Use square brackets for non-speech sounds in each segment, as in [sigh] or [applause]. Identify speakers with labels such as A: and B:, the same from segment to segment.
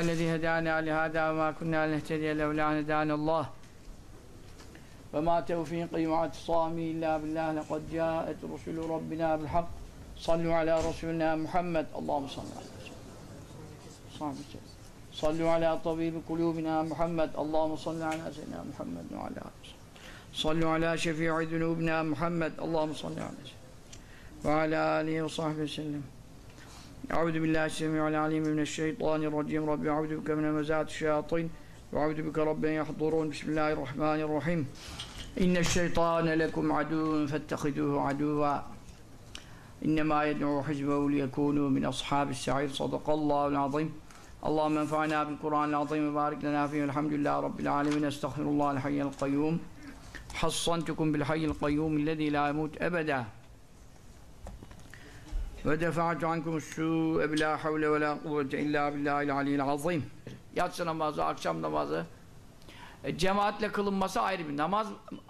A: الذي هدانا لهذا وما كنا لنهتدي لولا أن هدانا الله. وما توفيقي مع اعتصامي إلا بالله لقد جاءت رسل ربنا بالحق. صلوا على رسولنا محمد. اللهم صل على سيدنا صلوا على طبيب قلوبنا محمد. اللهم صل على سيدنا محمد وعلى آله صلوا على شفيع ذنوبنا محمد. اللهم صل على سيدنا وعلى آله وصحبه وسلم. أعوذ بالله السميع العليم من الشيطان الرجيم. رب أعوذ بك من مزات الشياطين وأعوذ بك رب يحضرون. بسم الله الرحمن الرحيم. إن الشيطان لكم عدو فاتخذوه عدوا. إنما يدعو حزبه ليكونوا من أصحاب السعير. صدق الله العظيم. اللهم انفعنا بالقرآن العظيم وبارك لنا فيه. الحمد لله رب العالمين. أستغفر الله الحي القيوم. حصنتكم بالحي القيوم الذي لا يموت أبدا. ve defa'tu ankum su'e bila havle ve la kuvvete illa billahil aliyyil azim. Yatsı namazı, akşam namazı e, cemaatle kılınması ayrı bir namaz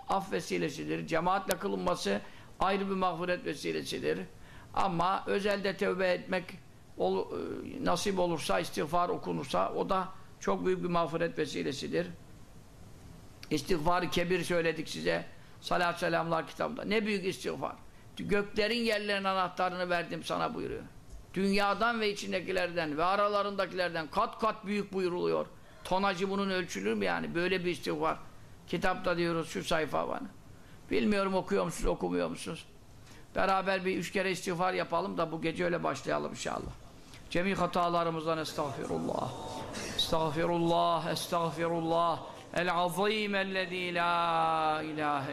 A: af vesilesidir. Cemaatle kılınması ayrı bir mağfiret vesilesidir. Ama özelde tövbe etmek ol, e, nasip olursa, istiğfar okunursa o da çok büyük bir mağfiret vesilesidir. İstiğfarı kebir söyledik size. Salat selamlar kitabında. Ne büyük istiğfar. Göklerin yerlerin anahtarını verdim sana buyuruyor. Dünyadan ve içindekilerden ve aralarındakilerden kat kat büyük buyuruluyor. Tonacı bunun ölçülür mü yani? Böyle bir istiğfar. Kitapta diyoruz şu sayfa bana. Bilmiyorum okuyor musunuz, okumuyor musunuz? Beraber bir üç kere istiğfar yapalım da bu gece öyle başlayalım inşallah. Cemi hatalarımızdan estağfirullah. Estağfirullah, estağfirullah. El-azim ellezî la ilahe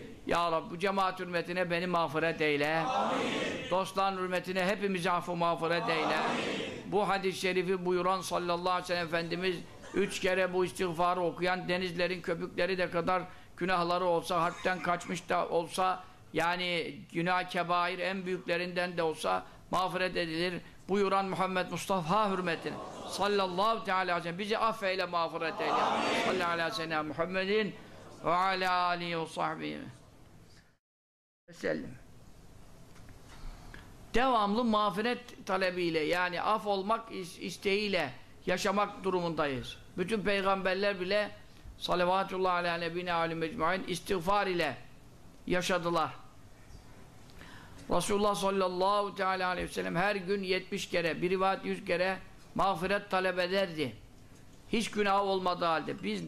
A: Ya Rabbi bu cemaat hürmetine beni mağfiret eyle. Amin. Dostların hürmetine hepimizi affı mağfiret eyle. Amin. Bu hadis-i şerifi buyuran sallallahu aleyhi ve sellem Efendimiz üç kere bu istiğfarı okuyan denizlerin köpükleri de kadar günahları olsa, harpten kaçmış da olsa yani günah kebair en büyüklerinden de olsa mağfiret edilir. Buyuran Muhammed Mustafa hürmetine sallallahu teala aleyhi ve sellem bizi affeyle mağfiret eyle. Sallallahu aleyhi ve sellem Muhammedin ve ala alihi ve sahbihi sellem. Devamlı mağfiret talebiyle yani af olmak isteğiyle yaşamak durumundayız. Bütün peygamberler bile salavatullah ala nebine alim mecmuin istiğfar ile yaşadılar. Resulullah sallallahu teala aleyhi ve sellem her gün 70 kere, bir rivayet 100 kere mağfiret talep ederdi. Hiç günah olmadığı halde biz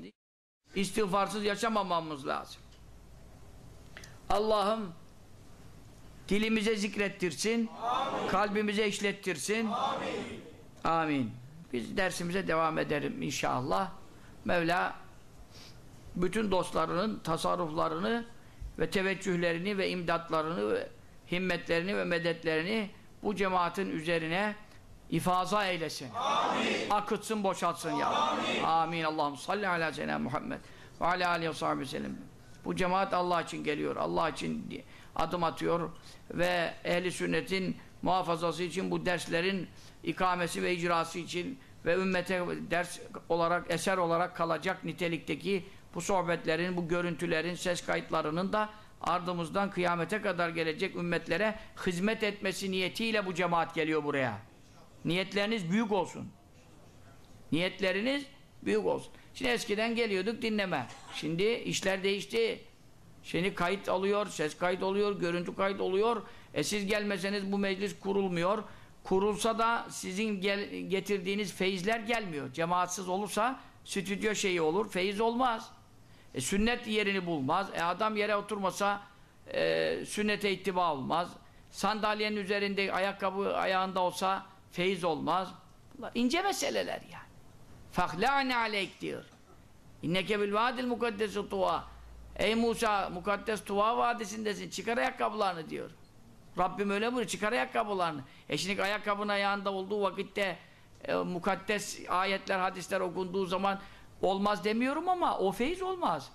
A: istiğfarsız yaşamamamız lazım. Allah'ım dilimize zikrettirsin, Amin. kalbimize işlettirsin. Amin. Amin. Biz dersimize devam edelim inşallah. Mevla bütün dostlarının tasarruflarını ve teveccühlerini ve imdatlarını ve himmetlerini ve medetlerini bu cemaatin üzerine ifaza eylesin. Amin. Akıtsın, boşaltsın ya. Amin. Amin. Allah'ım salli ala seyyidina Muhammed ve ala aleyhi ve sellem. Bu cemaat Allah için geliyor. Allah için adım atıyor ve ehli sünnetin muhafazası için bu derslerin ikamesi ve icrası için ve ümmete ders olarak, eser olarak kalacak nitelikteki bu sohbetlerin, bu görüntülerin, ses kayıtlarının da ardımızdan kıyamete kadar gelecek ümmetlere hizmet etmesi niyetiyle bu cemaat geliyor buraya. Niyetleriniz büyük olsun. Niyetleriniz büyük olsun. Şimdi eskiden geliyorduk dinleme. Şimdi işler değişti. Şimdi kayıt alıyor, ses kayıt oluyor, görüntü kayıt oluyor. E siz gelmeseniz bu meclis kurulmuyor. Kurulsa da sizin gel getirdiğiniz feyizler gelmiyor. Cemaatsiz olursa stüdyo şeyi olur, feyiz olmaz. E sünnet yerini bulmaz. E adam yere oturmasa e, sünnete ittiba olmaz. Sandalyenin üzerinde ayakkabı ayağında olsa feyiz olmaz. Bunlar ince meseleler yani. Fahlâne aleyk diyor. İnneke bil vâdil mukaddesi. Ey Musa mukaddes Tuva vadisindesin. Çıkar ayakkabılarını diyor. Rabbim öyle buyuruyor. Çıkar ayakkabılarını. E şimdi ayakkabının ayağında olduğu vakitte e, mukaddes ayetler, hadisler okunduğu zaman olmaz demiyorum ama o feyiz olmaz.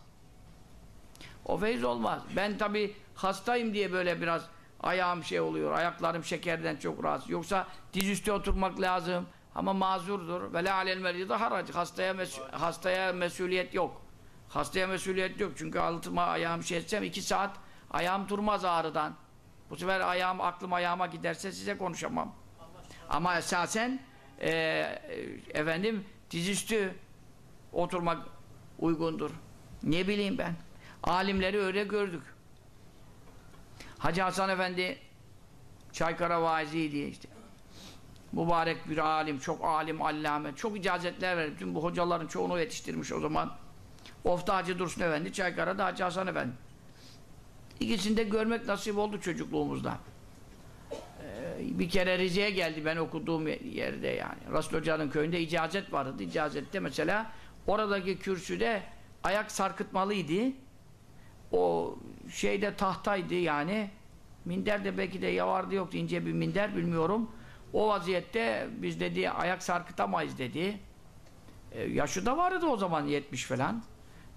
A: O feyiz olmaz. Ben tabi hastayım diye böyle biraz ayağım şey oluyor. Ayaklarım şekerden çok rahatsız. Yoksa dizüstü oturmak lazım. Ama mazurdur. Ve la alel harac. Hastaya, mes hastaya mesuliyet yok. Hastaya mesuliyet yok. Çünkü altıma ayağım şey etsem iki saat ayağım durmaz ağrıdan. Bu sefer ayağım, aklım ayağıma giderse size konuşamam. Ama esasen e, efendim dizüstü oturmak uygundur. Ne bileyim ben. Alimleri öyle gördük. Hacı Hasan Efendi Çaykara vaiziydi işte. Mübarek bir alim, çok alim, allame, çok icazetler verip bütün bu hocaların çoğunu yetiştirmiş o zaman. Ofta Hacı Dursun Efendi, Çaykara'da Hacı Hasan Efendi. İkisini de görmek nasip oldu çocukluğumuzda. Ee, bir kere Rize'ye geldi ben okuduğum yerde yani. Rasul Hoca'nın köyünde icazet vardı. İcazette mesela oradaki kürsüde ayak sarkıtmalıydı. O şeyde tahtaydı yani. Minder de belki de ya vardı yoktu ince bir minder bilmiyorum. O vaziyette biz dedi ayak sarkıtamayız dedi. E, yaşı da vardı o zaman 70 falan.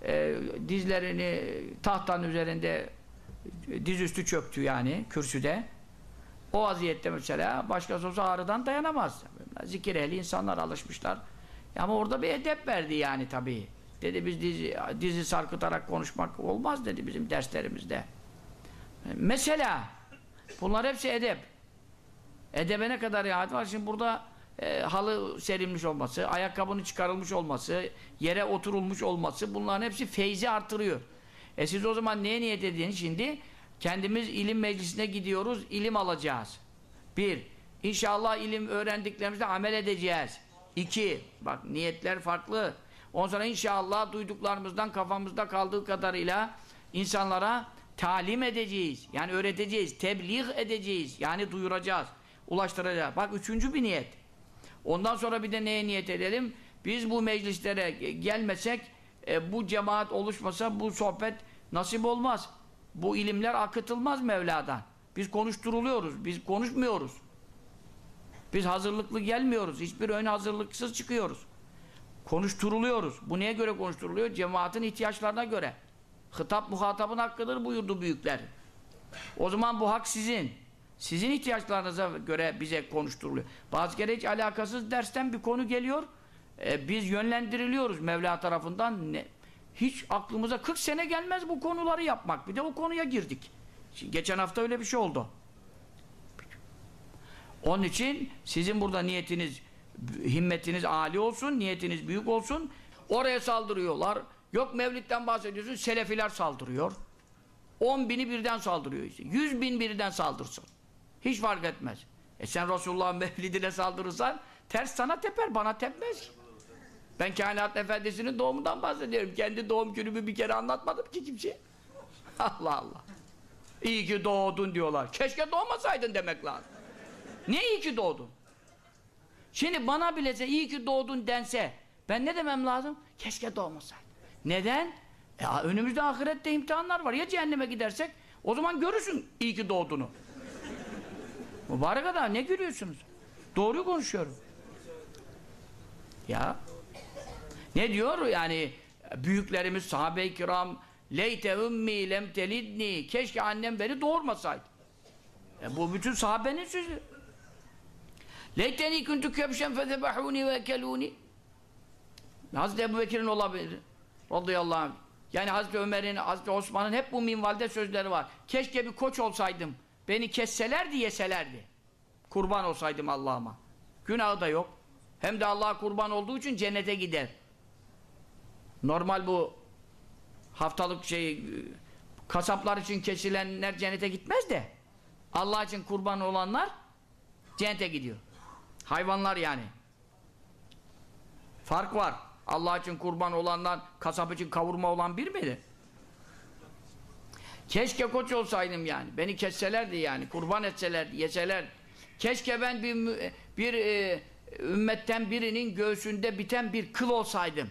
A: E, dizlerini tahtanın üzerinde dizüstü çöktü yani kürsüde. O vaziyette mesela başkası olsa ağrıdan dayanamaz. Zikir ehli insanlar alışmışlar. Ama orada bir edep verdi yani tabii. Dedi biz dizi, dizi sarkıtarak konuşmak olmaz dedi bizim derslerimizde. Mesela bunlar hepsi edep. Edebe ne kadar riayet var? Şimdi burada e, halı serilmiş olması, ayakkabının çıkarılmış olması, yere oturulmuş olması bunların hepsi feyzi artırıyor. E siz o zaman neye niyet edin şimdi? Kendimiz ilim meclisine gidiyoruz, ilim alacağız. Bir, inşallah ilim öğrendiklerimizde amel edeceğiz. İki, bak niyetler farklı. Ondan sonra inşallah duyduklarımızdan kafamızda kaldığı kadarıyla insanlara talim edeceğiz. Yani öğreteceğiz, tebliğ edeceğiz. Yani duyuracağız, ulaştıracağız. Bak üçüncü bir niyet. Ondan sonra bir de neye niyet edelim? Biz bu meclislere gelmesek, e, bu cemaat oluşmasa bu sohbet nasip olmaz. Bu ilimler akıtılmaz Mevla'dan. Biz konuşturuluyoruz, biz konuşmuyoruz. Biz hazırlıklı gelmiyoruz. Hiçbir ön hazırlıksız çıkıyoruz. Konuşturuluyoruz. Bu neye göre konuşturuluyor? Cemaatin ihtiyaçlarına göre. Hitap muhatabın hakkıdır buyurdu büyükler. O zaman bu hak sizin. Sizin ihtiyaçlarınıza göre bize konuşturuluyor. Bazı kere hiç alakasız dersten bir konu geliyor. E, biz yönlendiriliyoruz Mevla tarafından. Ne? Hiç aklımıza 40 sene gelmez bu konuları yapmak. Bir de o konuya girdik. Şimdi geçen hafta öyle bir şey oldu. Onun için sizin burada niyetiniz, himmetiniz âli olsun, niyetiniz büyük olsun. Oraya saldırıyorlar. Yok mevlitten bahsediyorsun, selefiler saldırıyor. 10 bini birden saldırıyor işte. 100 bin birden saldırsın. Hiç fark etmez. E sen Resulullah'ın [laughs] mevlidine saldırırsan ters sana teper, bana tepmez. Ben kainat efendisinin doğumundan bahsediyorum. Kendi doğum günümü bir kere anlatmadım ki kimseye. [laughs] Allah Allah. İyi ki doğdun diyorlar. Keşke doğmasaydın demek lazım. Ne iyi ki doğdun? Şimdi bana bilese iyi ki doğdun dense ben ne demem lazım? Keşke doğmasaydım. Neden? E, önümüzde ahirette imtihanlar var. Ya cehenneme gidersek o zaman görürsün iyi ki doğduğunu. Mübarek adam ne gülüyorsunuz? Doğruyu konuşuyorum. Ya ne diyor yani büyüklerimiz sahabe-i kiram leyte ummi lem telidni keşke annem beni doğurmasaydı. E, bu bütün sahabenin sözü. Leyteni kuntu kebşen fezebahuni ve ekeluni Hazreti Ebu Bekir'in olabilir. Radıyallahu anh. Yani Hazreti Ömer'in, Hazreti Osman'ın hep bu minvalde sözleri var. Keşke bir koç olsaydım. Beni kesselerdi, yeselerdi. Kurban olsaydım Allah'ıma. Günahı da yok. Hem de Allah'a kurban olduğu için cennete gider. Normal bu haftalık şey kasaplar için kesilenler cennete gitmez de Allah için kurban olanlar cennete gidiyor. Hayvanlar yani. Fark var. Allah için kurban olandan kasap için kavurma olan bir miydi? Keşke koç olsaydım yani. Beni kesselerdi yani. Kurban etselerdi, yeseler. Keşke ben bir, bir e, ümmetten birinin göğsünde biten bir kıl olsaydım.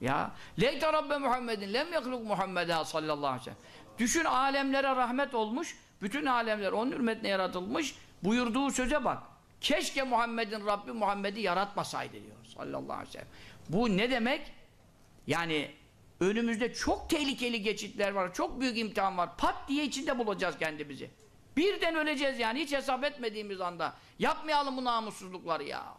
A: Ya leyte rabbe Muhammedin lem yakluk Muhammed'a sallallahu aleyhi ve sellem. Düşün alemlere rahmet olmuş. Bütün alemler onun hürmetine yaratılmış. Buyurduğu söze bak. Keşke Muhammed'in Rabbi Muhammed'i yaratmasaydı diyor sallallahu aleyhi ve sellem. Bu ne demek? Yani Önümüzde çok tehlikeli geçitler var. Çok büyük imtihan var. Pat diye içinde bulacağız kendimizi. Birden öleceğiz yani hiç hesap etmediğimiz anda. Yapmayalım bu namussuzlukları ya.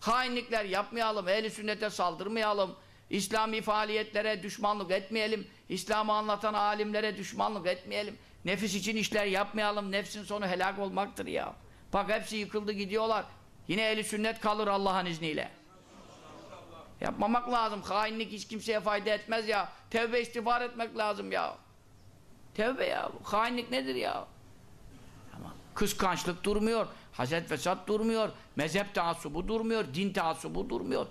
A: Hainlikler yapmayalım. Ehli sünnete saldırmayalım. İslami faaliyetlere düşmanlık etmeyelim. İslam'ı anlatan alimlere düşmanlık etmeyelim. Nefis için işler yapmayalım. Nefsin sonu helak olmaktır ya. Bak hepsi yıkıldı gidiyorlar. Yine ehli sünnet kalır Allah'ın izniyle. Yapmamak lazım. Hainlik hiç kimseye fayda etmez ya. Tevbe istiğfar etmek lazım ya. Tevbe ya. Hainlik nedir ya? Ama kıskançlık durmuyor. Haset fesat durmuyor. Mezhep taassubu durmuyor. Din taassubu durmuyor.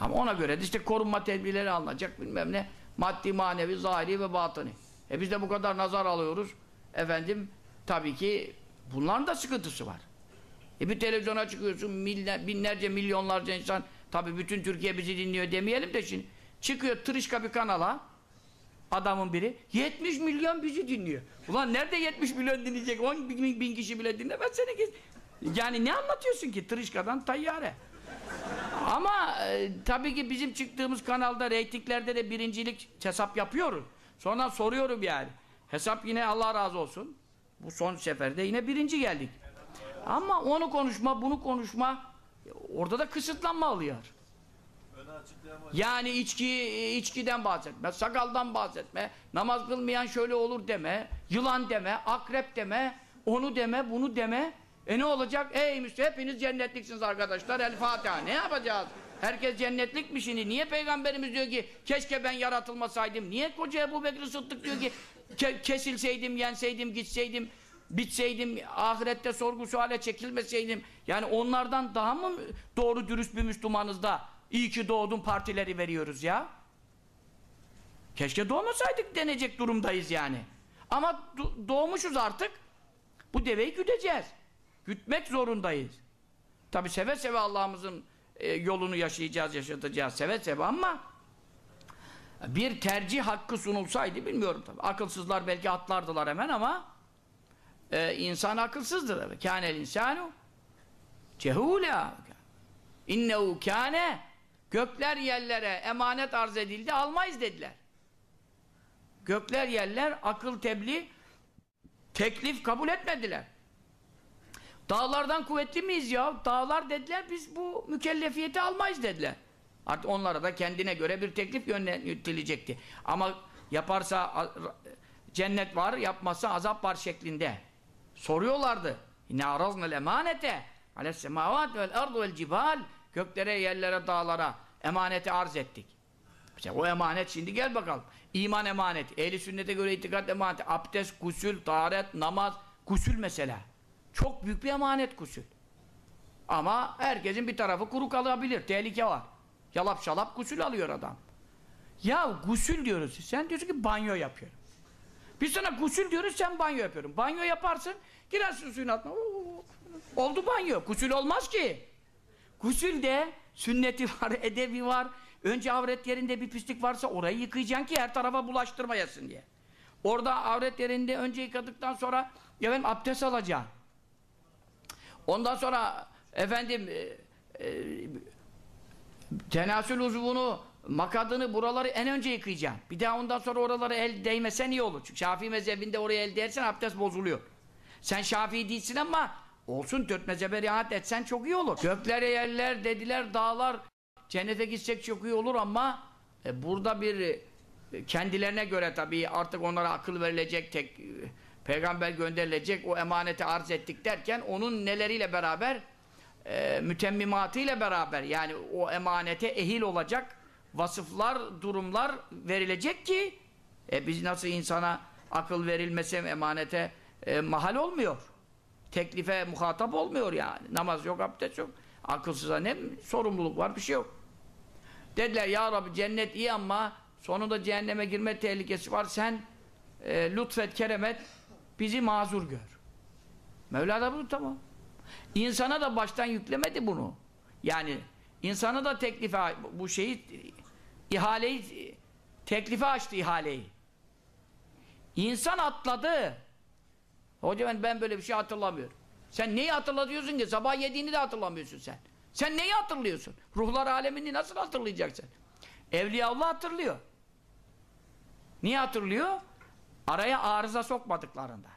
A: Ama ona göre de işte korunma tedbirleri alınacak bilmem ne. Maddi, manevi, zahiri ve batıni. E biz de bu kadar nazar alıyoruz. Efendim tabii ki bunların da sıkıntısı var. E bir televizyona çıkıyorsun mille, binlerce milyonlarca insan tabii bütün Türkiye bizi dinliyor demeyelim de şimdi çıkıyor tırışka bir kanala adamın biri 70 milyon bizi dinliyor. Ulan nerede 70 milyon dinleyecek? 10 bin, bin kişi bile dinlemez seni ki. Yani ne anlatıyorsun ki tırışkadan tayyare? Ama e, tabii ki bizim çıktığımız kanalda reytinglerde de birincilik hesap yapıyoruz. Sonra soruyorum yani. Hesap yine Allah razı olsun. Bu son seferde yine birinci geldik. Ama onu konuşma, bunu konuşma orada da kısıtlanma alıyor. Yani içki, içkiden bahsetme, sakaldan bahsetme, namaz kılmayan şöyle olur deme, yılan deme, akrep deme, onu deme, bunu deme. E ne olacak? Ey Müslüman hepiniz cennetliksiniz arkadaşlar. El Fatiha. Ne yapacağız? Herkes cennetlik mi şimdi? Niye Peygamberimiz diyor ki keşke ben yaratılmasaydım? Niye koca Ebu Bekir Sıddık diyor ki ke kesilseydim, yenseydim, gitseydim, bitseydim, ahirette sorgu suale çekilmeseydim? Yani onlardan daha mı doğru dürüst bir Müslümanız da iyi ki doğdun partileri veriyoruz ya? Keşke doğmasaydık denecek durumdayız yani. Ama doğmuşuz artık. Bu deveyi güdeceğiz. Gütmek zorundayız. Tabi seve seve Allah'ımızın e, yolunu yaşayacağız, yaşatacağız seve seve ama bir tercih hakkı sunulsaydı bilmiyorum tabi. Akılsızlar belki atlardılar hemen ama e, insan akılsızdır. Kânel insanu cehûlâ innehu kâne gökler yerlere emanet arz edildi almayız dediler. Gökler yerler akıl tebliğ teklif kabul etmediler. Dağlardan kuvvetli miyiz ya? Dağlar dediler biz bu mükellefiyeti almayız dediler. Artık onlara da kendine göre bir teklif yönetilecekti. Ama yaparsa cennet var, yapmazsa azap var şeklinde. Soruyorlardı. İnne araznel emanete ales semavat vel ardu vel cibal göklere, yerlere, dağlara emaneti arz ettik. İşte o emanet şimdi gel bakalım. İman emaneti, ehli sünnete göre itikat emaneti, abdest, gusül, taharet, namaz, gusül mesela. Çok büyük bir emanet gusül. Ama herkesin bir tarafı kuru kalabilir. Tehlike var. Yalap şalap gusül alıyor adam. Ya gusül diyoruz. Sen diyorsun ki banyo yapıyorum. Biz sana gusül diyoruz sen banyo yapıyorum. Banyo yaparsın girersin suyun altına. Oldu banyo. Gusül olmaz ki. Gusülde sünneti var, [laughs] edebi var. Önce avret yerinde bir pislik varsa orayı yıkayacaksın ki her tarafa bulaştırmayasın diye. Orada avret yerinde önce yıkadıktan sonra efendim abdest alacaksın. Ondan sonra efendim e, e, tenasül uzvunu, makadını, buraları en önce yıkayacaksın. Bir daha ondan sonra oraları el değmesen iyi olur. Çünkü Şafii mezhebinde oraya el değersen abdest bozuluyor. Sen Şafii değilsin ama olsun dört mezhebe riayet etsen çok iyi olur. Göklere yerler dediler, dağlar cennete gitsek çok iyi olur ama e, burada bir e, kendilerine göre tabii artık onlara akıl verilecek tek e, peygamber gönderilecek o emaneti arz ettik derken onun neleriyle beraber e, mütemmimatıyla beraber yani o emanete ehil olacak vasıflar, durumlar verilecek ki e, biz nasıl insana akıl verilmesi emanete e, mahal olmuyor. Teklife muhatap olmuyor yani. Namaz yok, abdest yok. Akılsıza ne sorumluluk var bir şey yok. Dediler ya Rabbi cennet iyi ama sonunda cehenneme girme tehlikesi var. Sen e, lütfet, keremet bizi mazur gör. Mevla da bunu tamam. İnsana da baştan yüklemedi bunu. Yani insana da teklife bu şeyi ihaleyi teklife açtı ihaleyi. İnsan atladı. Hocam ben böyle bir şey hatırlamıyorum. Sen neyi hatırlatıyorsun ki? Sabah yediğini de hatırlamıyorsun sen. Sen neyi hatırlıyorsun? Ruhlar alemini nasıl hatırlayacaksın? Evliyaullah hatırlıyor. Niye hatırlıyor? Araya arıza sokmadıklarında.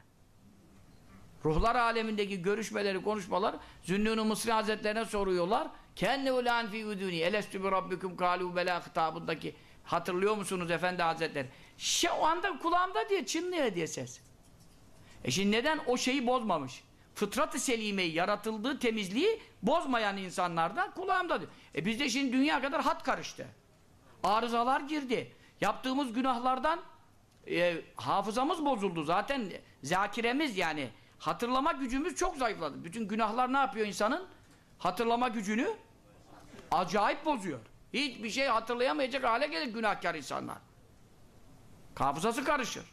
A: Ruhlar alemindeki görüşmeleri, konuşmalar Zünnûn-u Mısri Hazretlerine soruyorlar. Kenne ulan fi uduni elestü bi rabbikum kalu bela hitabındaki hatırlıyor musunuz efendi hazretleri? Şey, o anda kulağımda diye çınlıyor diye ses. E şimdi neden o şeyi bozmamış? Fıtrat-ı selimeyi, yaratıldığı temizliği bozmayan insanlardan kulağımda diyor. E bizde şimdi dünya kadar hat karıştı. Arızalar girdi. Yaptığımız günahlardan e, hafızamız bozuldu. Zaten zakiremiz yani hatırlama gücümüz çok zayıfladı. Bütün günahlar ne yapıyor insanın? Hatırlama gücünü acayip bozuyor. Hiçbir şey hatırlayamayacak hale gelir günahkar insanlar. Hafızası karışır.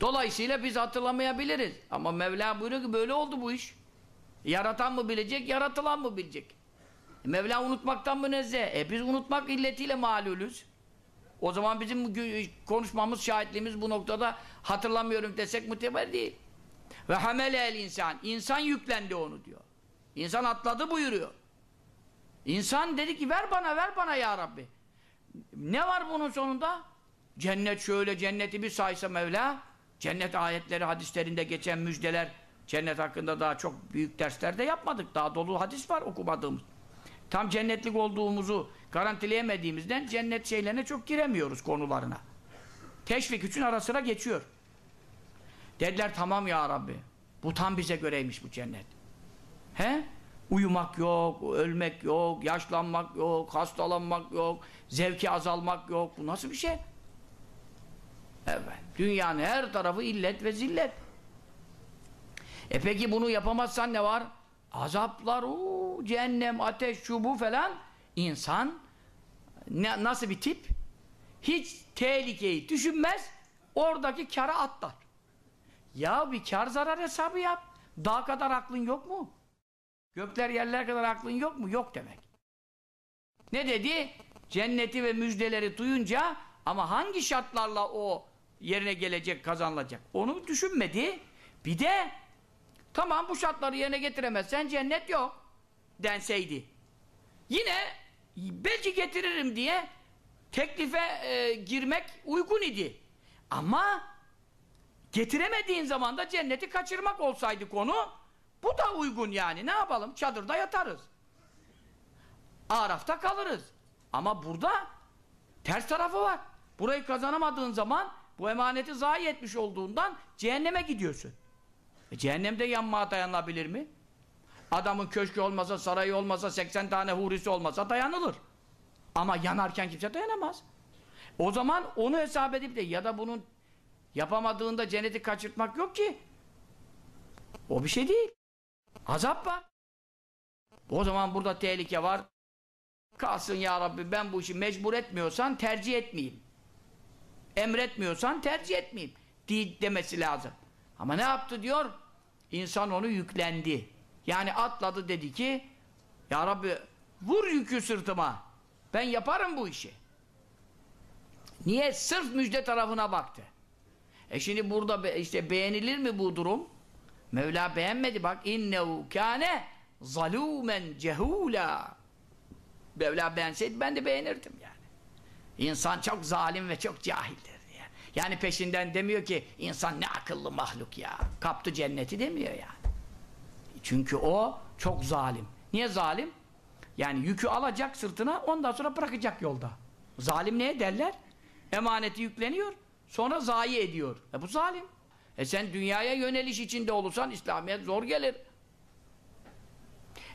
A: Dolayısıyla biz hatırlamayabiliriz. Ama Mevla buyuruyor ki böyle oldu bu iş. Yaratan mı bilecek, yaratılan mı bilecek? Mevla unutmaktan münezzeh. E biz unutmak illetiyle malulüz. O zaman bizim konuşmamız, şahitliğimiz bu noktada hatırlamıyorum desek muteber değil. Ve hamele el insan. İnsan yüklendi onu diyor. İnsan atladı buyuruyor. İnsan dedi ki ver bana, ver bana ya Rabbi. Ne var bunun sonunda? Cennet şöyle, cenneti bir saysa Mevla, cennet ayetleri, hadislerinde geçen müjdeler, cennet hakkında daha çok büyük dersler de yapmadık. Daha dolu hadis var okumadığımız. Tam cennetlik olduğumuzu garantileyemediğimizden cennet şeylerine çok giremiyoruz konularına. Teşvik için ara sıra geçiyor. Dediler tamam ya Rabbi. Bu tam bize göreymiş bu cennet. He? Uyumak yok, ölmek yok, yaşlanmak yok, hastalanmak yok, zevki azalmak yok. Bu nasıl bir şey? Evet. Dünyanın her tarafı illet ve zillet. E peki bunu yapamazsan ne var? Azaplar, uu, cehennem, ateş, şu bu falan. İnsan ne, nasıl bir tip? Hiç tehlikeyi düşünmez, oradaki kara atlar. Ya bir kar zarar hesabı yap. Dağ kadar aklın yok mu? Gökler yerler kadar aklın yok mu? Yok demek. Ne dedi? Cenneti ve müjdeleri duyunca ama hangi şartlarla o yerine gelecek, kazanılacak? Onu düşünmedi. Bir de tamam bu şartları yerine getiremezsen cennet yok denseydi. Yine belki getiririm diye teklife e, girmek uygun idi. Ama getiremediğin zaman da cenneti kaçırmak olsaydı konu bu da uygun yani. Ne yapalım? Çadırda yatarız. Araf'ta kalırız. Ama burada ters tarafı var. Burayı kazanamadığın zaman bu emaneti zayi etmiş olduğundan cehenneme gidiyorsun. E, cehennemde yanmaya dayanabilir mi? Adamın köşkü olmasa, sarayı olmasa, 80 tane hurisi olmasa dayanılır. Ama yanarken kimse dayanamaz. O zaman onu hesap edip de ya da bunun yapamadığında cenneti kaçırtmak yok ki. O bir şey değil. Azap var. O zaman burada tehlike var. Kalsın ya Rabbi ben bu işi mecbur etmiyorsan tercih etmeyeyim. Emretmiyorsan tercih etmeyeyim. Değil demesi lazım. Ama ne yaptı diyor? İnsan onu yüklendi. Yani atladı dedi ki Ya Rabbi vur yükü sırtıma. Ben yaparım bu işi. Niye? Sırf müjde tarafına baktı. E şimdi burada işte beğenilir mi bu durum? Mevla beğenmedi bak innehu kâne zalûmen cehûlâ Mevla beğenseydi ben de beğenirdim yani. İnsan çok zalim ve çok cahildir. Yani. yani peşinden demiyor ki insan ne akıllı mahluk ya. Kaptı cenneti demiyor yani. Çünkü o çok zalim. Niye zalim? Yani yükü alacak sırtına ondan sonra bırakacak yolda. Zalim neye derler? Emaneti yükleniyor. Sonra zayi ediyor. E bu zalim. E sen dünyaya yöneliş içinde olursan İslamiyet zor gelir.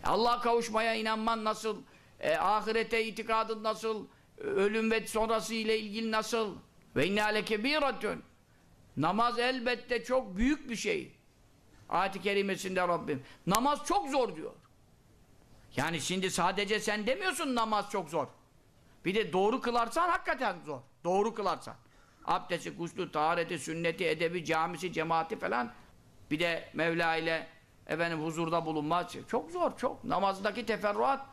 A: E Allah'a kavuşmaya inanman nasıl? E, ahirete itikadın nasıl? E, ölüm ve sonrası ile ilgili nasıl? Ve inne ale kebiratun. Namaz elbette çok büyük bir şey. Ayet-i kerimesinde Rabbim. Namaz çok zor diyor. Yani şimdi sadece sen demiyorsun namaz çok zor. Bir de doğru kılarsan hakikaten zor. Doğru kılarsan. Abdesti, guslü, tahareti, sünneti, edebi, camisi, cemaati falan. Bir de Mevla ile efendim huzurda bulunmaz. Çok zor, çok. Namazdaki teferruat.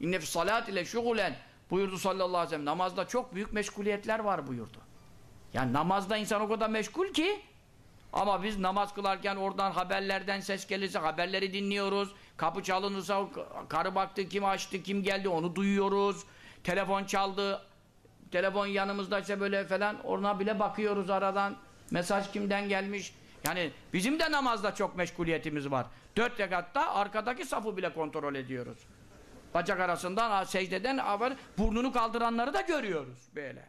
A: İnne salat ile şugulen buyurdu sallallahu aleyhi ve sellem. Namazda çok büyük meşguliyetler var buyurdu. Yani namazda insan o kadar meşgul ki ama biz namaz kılarken oradan haberlerden ses gelirse haberleri dinliyoruz. Kapı çalınırsa karı baktı, kim açtı, kim geldi onu duyuyoruz. Telefon çaldı. Telefon yanımızdaysa böyle falan ona bile bakıyoruz aradan. Mesaj kimden gelmiş? Yani bizim de namazda çok meşguliyetimiz var. Dört rekatta arkadaki safı bile kontrol ediyoruz. Bacak arasından, secdeden burnunu kaldıranları da görüyoruz böyle.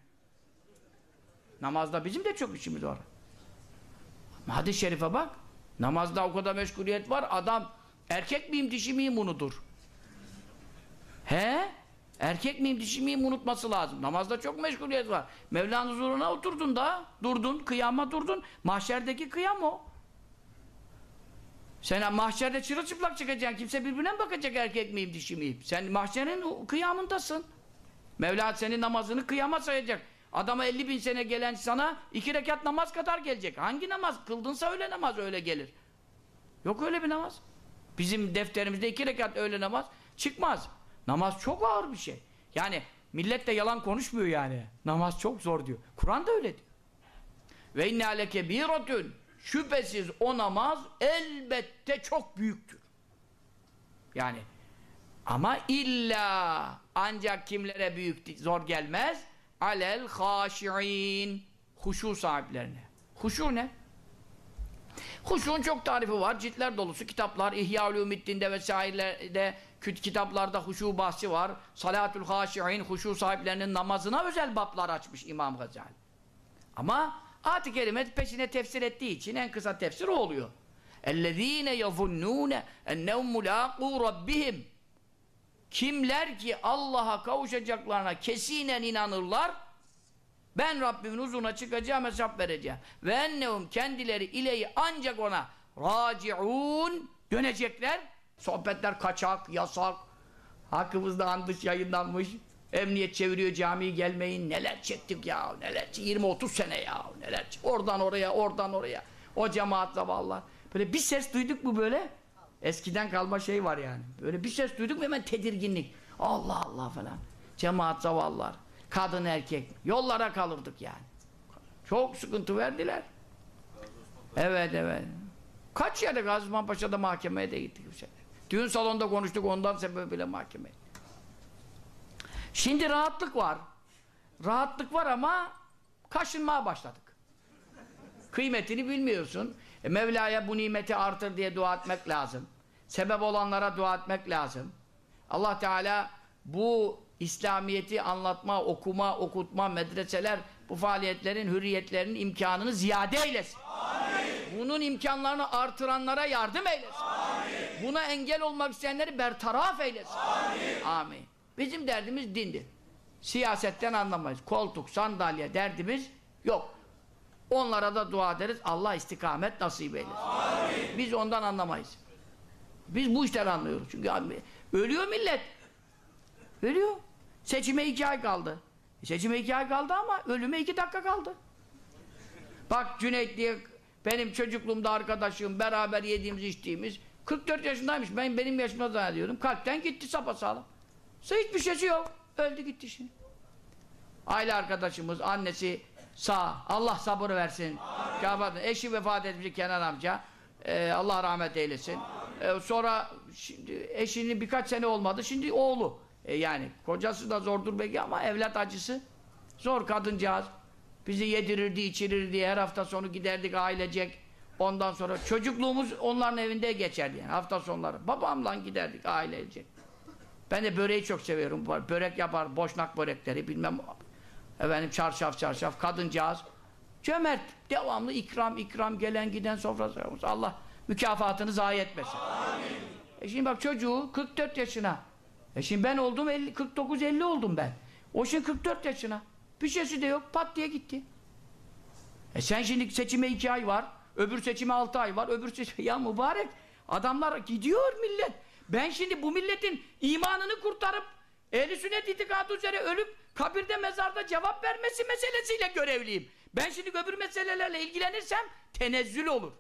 A: Namazda bizim de çok işimiz var. Hadis-i şerife bak. Namazda o kadar meşguliyet var. Adam erkek miyim dişi miyim unutur. He? Erkek miyim dişi miyim unutması lazım. Namazda çok meşguliyet var. Mevla'nın huzuruna oturdun da durdun, kıyama durdun. Mahşerdeki kıyam o. Sen mahşerde çırılçıplak çıkacaksın. Kimse birbirine mi bakacak erkek miyim dişi miyim? Sen mahşerin kıyamındasın. Mevla senin namazını kıyama sayacak. Adama 50 bin sene gelen sana iki rekat namaz kadar gelecek. Hangi namaz? Kıldınsa öyle namaz öyle gelir. Yok öyle bir namaz. Bizim defterimizde iki rekat öyle namaz çıkmaz. Namaz çok ağır bir şey. Yani millet de yalan konuşmuyor yani. Namaz çok zor diyor. Kur'an da öyle diyor. Ve inne alekebiratun şüphesiz o namaz elbette çok büyüktür. Yani ama illa ancak kimlere büyük zor gelmez? Alel haşi'in huşu sahiplerine. Huşu ne? Huşu'nun çok tarifi var. Ciltler dolusu kitaplar. İhya-ül Ümiddin'de vesairelerde kitaplarda huşu bahsi var. Salatül haşi'in huşu sahiplerinin namazına özel bablar açmış İmam Gazali. Ama ayet-i kerime peşine tefsir ettiği için en kısa tefsir o oluyor. اَلَّذ۪ينَ يَظُنُّونَ اَنَّهُمْ مُلَاقُوا رَبِّهِمْ Kimler ki Allah'a kavuşacaklarına kesinen inanırlar, ben Rabbimin huzuruna çıkacağım, hesap vereceğim. Ve ennehum kendileri ileyi ancak ona raciun dönecekler. Sohbetler kaçak, yasak. Hakkımızda andış yayınlanmış. Emniyet çeviriyor camiyi gelmeyin. Neler çektik ya, neler 20-30 sene ya, neler Oradan oraya, oradan oraya. O cemaat zavallar. Böyle bir ses duyduk mu böyle? Eskiden kalma şey var yani. Böyle bir ses duyduk mu hemen tedirginlik. Allah Allah falan. Cemaat zavallar. Kadın erkek. Yollara kalırdık yani. Çok sıkıntı verdiler. Evet evet. Kaç yerde Gazi Paşa'da mahkemeye de gittik. Düğün salonunda konuştuk ondan sebebiyle mahkemeye. Şimdi rahatlık var. Rahatlık var ama kaşınmaya başladık. Kıymetini bilmiyorsun. E Mevla'ya bu nimeti artır diye dua etmek lazım. Sebep olanlara dua etmek lazım. Allah Teala bu İslamiyeti anlatma, okuma, okutma, medreseler bu faaliyetlerin, hürriyetlerinin imkanını ziyade eylesin. Amin. Bunun imkanlarını artıranlara yardım eylesin. Amin. Buna engel olmak isteyenleri bertaraf eylesin. Amin. Amin. Bizim derdimiz dindir. Siyasetten anlamayız. Koltuk, sandalye derdimiz yok. Onlara da dua ederiz. Allah istikamet nasip eylesin. Amin. Biz ondan anlamayız. Biz bu işleri anlıyoruz. Çünkü abi, ölüyor millet. Ölüyor. Seçime iki ay kaldı. Seçime iki ay kaldı ama ölüme iki dakika kaldı. Bak Cüneyt diye benim çocukluğumda arkadaşım, beraber yediğimiz içtiğimiz 44 yaşındaymış. Ben benim yaşımda zannediyordum. Kalpten gitti sapasağlam. Hiçbir şeysi yok. Öldü gitti şimdi. Aile arkadaşımız, annesi sağ. Allah sabır versin. Amin. Eşi vefat etmiş Kenan amca. Ee, Allah rahmet eylesin. Ee, sonra şimdi eşinin birkaç sene olmadı. Şimdi oğlu. E yani kocası da zordur belki ama evlat acısı zor kadıncağız. Bizi yedirirdi, içirirdi. Her hafta sonu giderdik ailecek. Ondan sonra çocukluğumuz onların evinde geçerdi yani hafta sonları. Babamla giderdik ailecek. Ben de böreği çok seviyorum. Börek yapar, boşnak börekleri bilmem. Efendim çarşaf çarşaf, kadıncağız. Cömert, devamlı ikram ikram gelen giden sofrası. Allah mükafatını zayi etmesin. Amin. E şimdi bak çocuğu 44 yaşına e şimdi ben oldum 49-50 oldum ben. O şimdi 44 yaşına. Bir şeysi de yok. Pat diye gitti. E sen şimdi seçime 2 ay var. Öbür seçime 6 ay var. Öbür seçime... [laughs] Ya mübarek. Adamlar gidiyor millet. Ben şimdi bu milletin imanını kurtarıp ehli sünnet itikadı üzere ölüp kabirde mezarda cevap vermesi meselesiyle görevliyim. Ben şimdi öbür meselelerle ilgilenirsem tenezzül olur.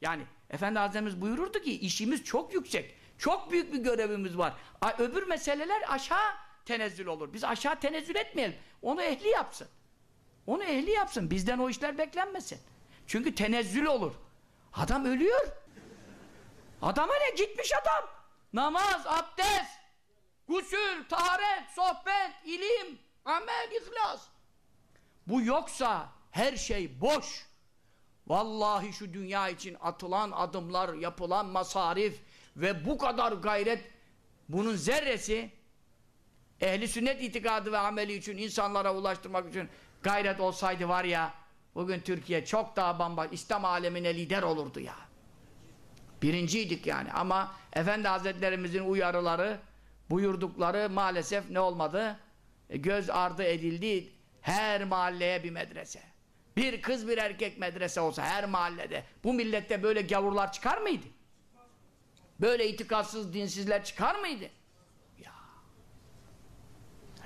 A: Yani Efendi Hazretimiz buyururdu ki işimiz çok yüksek. Çok büyük bir görevimiz var. Öbür meseleler aşağı tenezzül olur. Biz aşağı tenezzül etmeyelim. Onu ehli yapsın. Onu ehli yapsın. Bizden o işler beklenmesin. Çünkü tenezzül olur. Adam ölüyor. Adama ne? Gitmiş adam. Namaz, abdest. gusül, taharet, sohbet, ilim, amel, ihlas. Bu yoksa her şey boş. Vallahi şu dünya için atılan adımlar, yapılan masarif ve bu kadar gayret bunun zerresi ehli sünnet itikadı ve ameli için insanlara ulaştırmak için gayret olsaydı var ya bugün Türkiye çok daha bambaşka İslam alemine lider olurdu ya. Birinciydik yani ama Efendi Hazretlerimizin uyarıları buyurdukları maalesef ne olmadı? E, göz ardı edildi. Her mahalleye bir medrese. Bir kız bir erkek medrese olsa her mahallede bu millette böyle gavurlar çıkar mıydı? Böyle itikatsız dinsizler çıkar mıydı? Ya.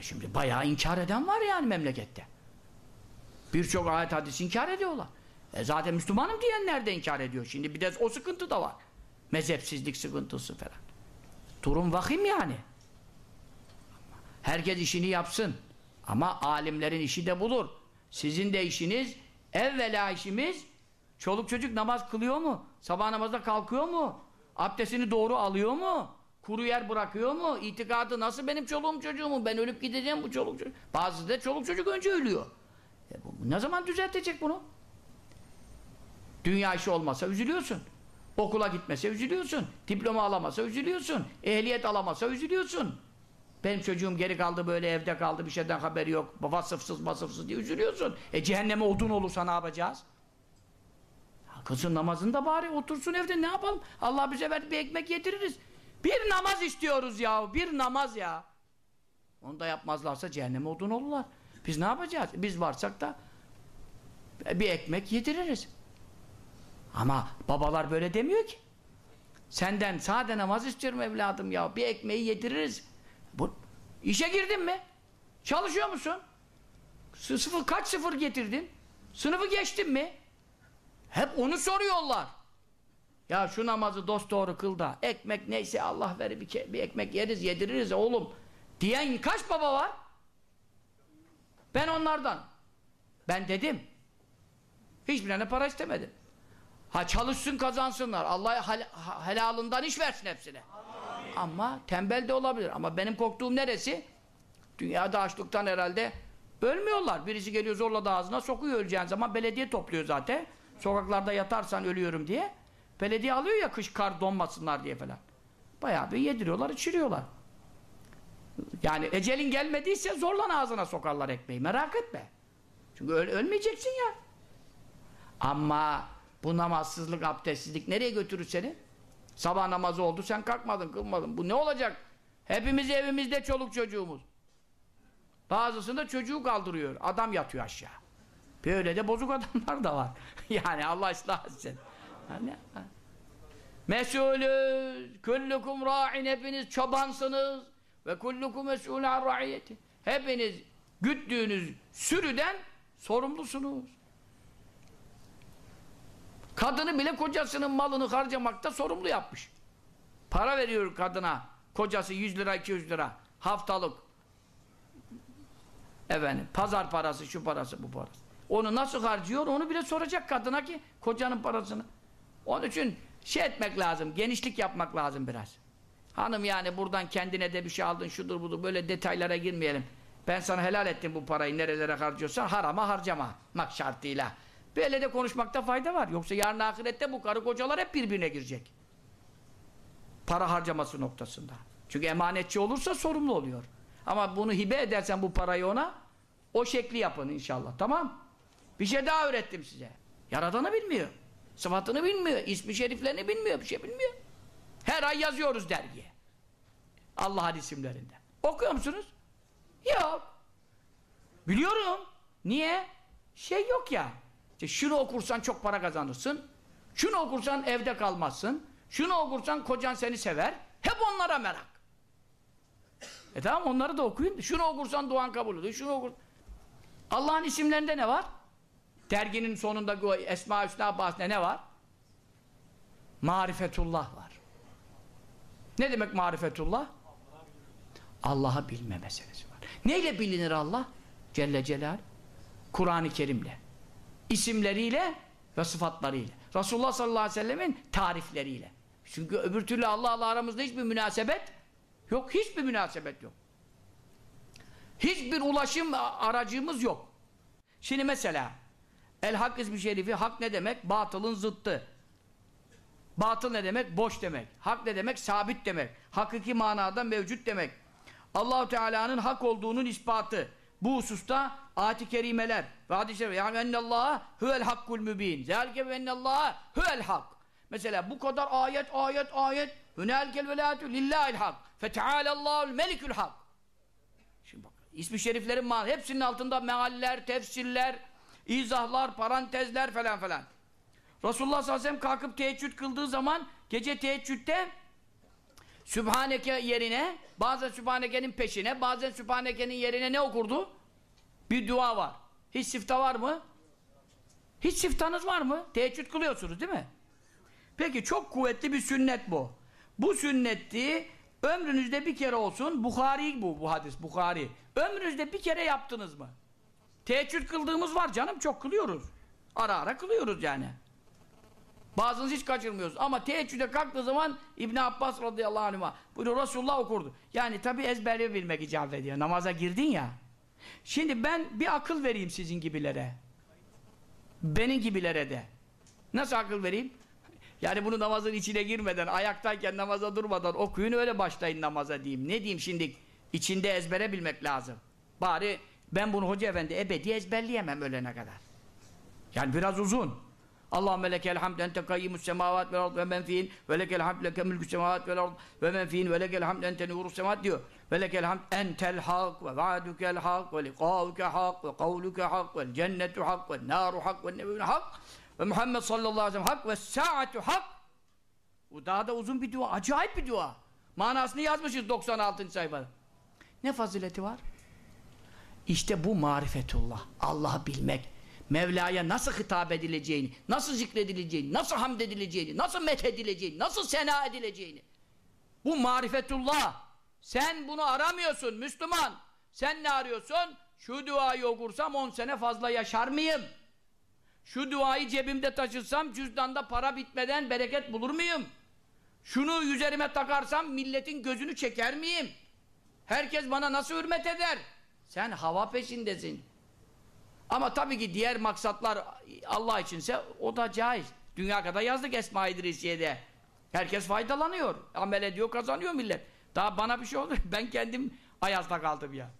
A: Şimdi bayağı inkar eden var yani memlekette. Birçok ayet hadis inkar ediyorlar. E zaten Müslümanım diyenler de inkar ediyor. Şimdi bir de o sıkıntı da var. Mezhepsizlik sıkıntısı falan. Durum vahim yani. Herkes işini yapsın. Ama alimlerin işi de bulur. Sizin de işiniz, evvela işimiz çoluk çocuk namaz kılıyor mu? Sabah namazda kalkıyor mu? Abdestini doğru alıyor mu? Kuru yer bırakıyor mu? İtikadı nasıl benim çoluğum çocuğumu? Ben ölüp gideceğim bu çoluk çocuk. Bazı da çoluk çocuk önce ölüyor. E bu, ne zaman düzeltecek bunu? Dünya işi olmasa üzülüyorsun. Okula gitmese üzülüyorsun. Diploma alamasa üzülüyorsun. Ehliyet alamasa üzülüyorsun. Benim çocuğum geri kaldı böyle evde kaldı bir şeyden haberi yok. Vasıfsız vasıfsız diye üzülüyorsun. E cehenneme odun olursa ne yapacağız? Kızın namazında bari otursun evde ne yapalım? Allah bize verdi bir ekmek yediririz. Bir namaz istiyoruz ya. Bir namaz ya. Onu da yapmazlarsa cehenneme odun olurlar. Biz ne yapacağız? Biz varsak da bir ekmek yediririz. Ama babalar böyle demiyor ki. Senden sade namaz istiyorum evladım ya. Bir ekmeği yediririz. Bu, işe girdin mi? Çalışıyor musun? Sıfır, kaç sıfır getirdin? Sınıfı geçtin mi? Hep onu soruyorlar. Ya şu namazı dost doğru kıl da ekmek neyse Allah verir bir, bir ekmek yeriz yediririz oğlum diyen kaç baba var? Ben onlardan. Ben dedim. Hiçbirine para istemedim. Ha çalışsın kazansınlar. Allah hel helalından iş versin hepsine. Amin. Ama tembel de olabilir. Ama benim korktuğum neresi? Dünyada açlıktan herhalde ölmüyorlar. Birisi geliyor zorla da ağzına sokuyor öleceğin zaman belediye topluyor zaten. Sokaklarda yatarsan ölüyorum diye. Belediye alıyor ya kış kar donmasınlar diye falan. Bayağı bir yediriyorlar, içiriyorlar. Yani ecelin gelmediyse zorla ağzına sokarlar ekmeği. Merak etme. Çünkü öl ölmeyeceksin ya. Ama bu namazsızlık, abdestsizlik nereye götürür seni? Sabah namazı oldu, sen kalkmadın, kılmadın. Bu ne olacak? Hepimiz evimizde çoluk çocuğumuz. Bazısında çocuğu kaldırıyor. Adam yatıyor aşağı. Böyle de bozuk adamlar da var. [laughs] yani Allah ıslah etsin. Yani, Mesulü, kullukum ra'in, hepiniz çobansınız. Ve kullukum mesulü an ra'iyeti. Hepiniz güttüğünüz sürüden sorumlusunuz. Kadını bile kocasının malını harcamakta sorumlu yapmış. Para veriyor kadına. Kocası 100 lira 200 lira. Haftalık. Efendim pazar parası şu parası bu parası. Onu nasıl harcıyor onu bile soracak kadına ki kocanın parasını. Onun için şey etmek lazım. Genişlik yapmak lazım biraz. Hanım yani buradan kendine de bir şey aldın şudur budur böyle detaylara girmeyelim. Ben sana helal ettim bu parayı nerelere harcıyorsan harama harcama. Mak şartıyla. Böyle de konuşmakta fayda var. Yoksa yarın ahirette bu karı kocalar hep birbirine girecek. Para harcaması noktasında. Çünkü emanetçi olursa sorumlu oluyor. Ama bunu hibe edersen bu parayı ona o şekli yapın inşallah. Tamam? Bir şey daha öğrettim size. Yaradanı bilmiyor. Sıfatını bilmiyor. ismi şeriflerini bilmiyor. Bir şey bilmiyor. Her ay yazıyoruz dergiye. Allah'ın isimlerinden. Okuyor musunuz? Yok. Biliyorum. Niye? Şey yok ya. İşte şunu okursan çok para kazanırsın. Şunu okursan evde kalmazsın. Şunu okursan kocan seni sever. Hep onlara merak. E tamam onları da okuyun. Şunu okursan duan kabul olur. Şunu okur. Allah'ın isimlerinde ne var? Derginin sonunda Esma-ı Hüsna bahsinde ne var? Marifetullah var. Ne demek marifetullah? Allah'ı bilme meselesi var. Neyle bilinir Allah? Celle Celal. Kur'an-ı Kerim'le. İsimleriyle ve sıfatlarıyla. Resulullah sallallahu aleyhi ve sellemin tarifleriyle. Çünkü öbür türlü Allah Allah aramızda hiçbir münasebet Yok hiçbir münasebet yok. Hiçbir ulaşım aracımız yok. Şimdi mesela El Hak ismi şerifi hak ne demek? Batılın zıttı. Batıl ne demek? Boş demek. Hak ne demek? Sabit demek. Hakiki manada mevcut demek. Allahu Teala'nın hak olduğunun ispatı. Bu hususta ayet-i kerimeler ve hadis-i şerif yani ennallaha huvel hakkul mübin. Zalike ve ennallaha huvel hak. Mesela bu kadar ayet ayet ayet hünelkel velatü lillahil hak. Fetealallahul melikül hak. Şimdi bak ismi şeriflerin man hepsinin altında mealler, tefsirler, izahlar, parantezler falan falan. Resulullah sallallahu aleyhi ve sellem kalkıp teheccüd kıldığı zaman gece teheccüdde Sübhaneke yerine bazen Sübhaneke'nin peşine bazen Sübhaneke'nin yerine ne okurdu? Bir dua var. Hiç sifta var mı? Hiç siftanız var mı? Teheccüd kılıyorsunuz değil mi? Peki çok kuvvetli bir sünnet bu. Bu sünnetti ömrünüzde bir kere olsun Bukhari bu bu hadis Bukhari. Ömrünüzde bir kere yaptınız mı? Teheccüd kıldığımız var canım çok kılıyoruz. Ara ara kılıyoruz yani. Bazınız hiç kaçırmıyoruz. Ama teheccüde kalktığı zaman İbn Abbas radıyallahu anh'a buyuruyor Resulullah okurdu. Yani tabi ezberle bilmek icap ediyor. Namaza girdin ya. Şimdi ben bir akıl vereyim sizin gibilere. Benim gibilere de. Nasıl akıl vereyim? Yani bunu namazın içine girmeden, ayaktayken namaza durmadan okuyun öyle başlayın namaza diyeyim. Ne diyeyim şimdi? İçinde ezbere bilmek lazım. Bari ben bunu hoca efendi ebedi ezberleyemem ölene kadar. Yani biraz uzun. Allahümme lekel hamd ente kayyimus semavat vel ard ve men fiin ve lekel hamd leke mülkü semavat vel ard ve men fiin ve lekel hamd ente nurus semavat diyor. Ve lekel hamd entel hak ve va'dukel hak ve liqa'uke hak ve kavluke hak ve cennetu hak ve naru hak ve nebiyun hak ve Muhammed sallallahu aleyhi ve sellem hak ve saatu hak. Bu daha da uzun bir dua. Acayip bir dua. Manasını yazmışız 96. sayfada. Ne fazileti var? İşte bu marifetullah. Allah'ı bilmek. Mevla'ya nasıl hitap edileceğini, nasıl zikredileceğini, nasıl hamd edileceğini, nasıl methedileceğini, nasıl sena edileceğini. Bu marifetullah. Sen bunu aramıyorsun Müslüman. Sen ne arıyorsun? Şu duayı okursam 10 sene fazla yaşar mıyım? Şu duayı cebimde taşırsam cüzdanda para bitmeden bereket bulur muyum? Şunu üzerime takarsam milletin gözünü çeker miyim? Herkes bana nasıl hürmet eder? Sen hava peşindesin. Ama tabii ki diğer maksatlar Allah içinse o da caiz. Dünya kadar yazdık Esma İdrisiye'de. Herkes faydalanıyor. Amel ediyor, kazanıyor millet. Daha bana bir şey olur. [laughs] Ben kendim ayazda kaldım ya.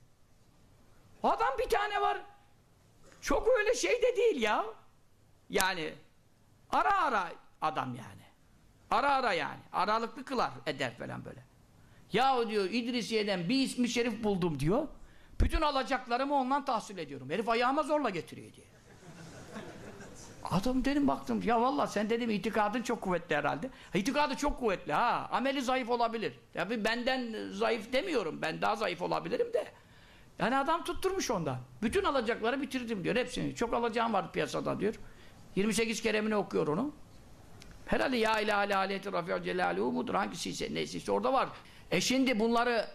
A: Adam bir tane var. Çok öyle şey de değil ya. Yani ara ara adam yani. Ara ara yani. Aralıklı kılar eder falan böyle. Ya diyor İdrisiye'den bir ismi şerif buldum diyor. Bütün alacaklarımı ondan tahsil ediyorum. Herif ayağıma zorla getiriyor diye. Adam dedim baktım ya valla sen dedim itikadın çok kuvvetli herhalde. İtikadı çok kuvvetli ha. Ameli zayıf olabilir. Tabi benden zayıf demiyorum. Ben daha zayıf olabilirim de. Yani adam tutturmuş ondan. Bütün alacakları bitirdim diyor hepsini. Çok alacağım var piyasada diyor. 28 keremini okuyor onu. Herhalde ya ilahe aleyhi rafi'u celaluhu mudur? Hangisiyse neyse orada var. E şimdi bunları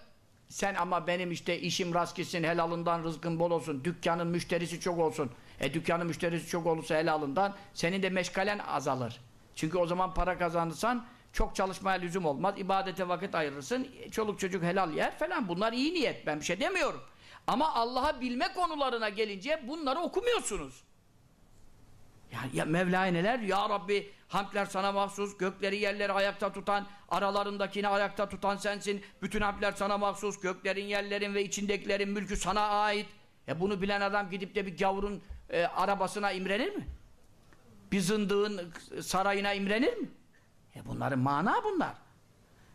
A: sen ama benim işte işim rast gitsin, helalından rızkın bol olsun, dükkanın müşterisi çok olsun. E dükkanın müşterisi çok olursa helalından senin de meşgalen azalır. Çünkü o zaman para kazanırsan çok çalışmaya lüzum olmaz. ibadete vakit ayırırsın. Çoluk çocuk helal yer falan. Bunlar iyi niyet. Ben bir şey demiyorum. Ama Allah'a bilme konularına gelince bunları okumuyorsunuz. Yani ya Mevla'ya neler? Ya Rabbi hamdler sana mahsus, gökleri yerleri ayakta tutan, aralarındakini ayakta tutan sensin. Bütün hamdler sana mahsus, göklerin yerlerin ve içindekilerin mülkü sana ait. E bunu bilen adam gidip de bir gavurun e, arabasına imrenir mi? Bir zındığın sarayına imrenir mi? E bunların mana bunlar.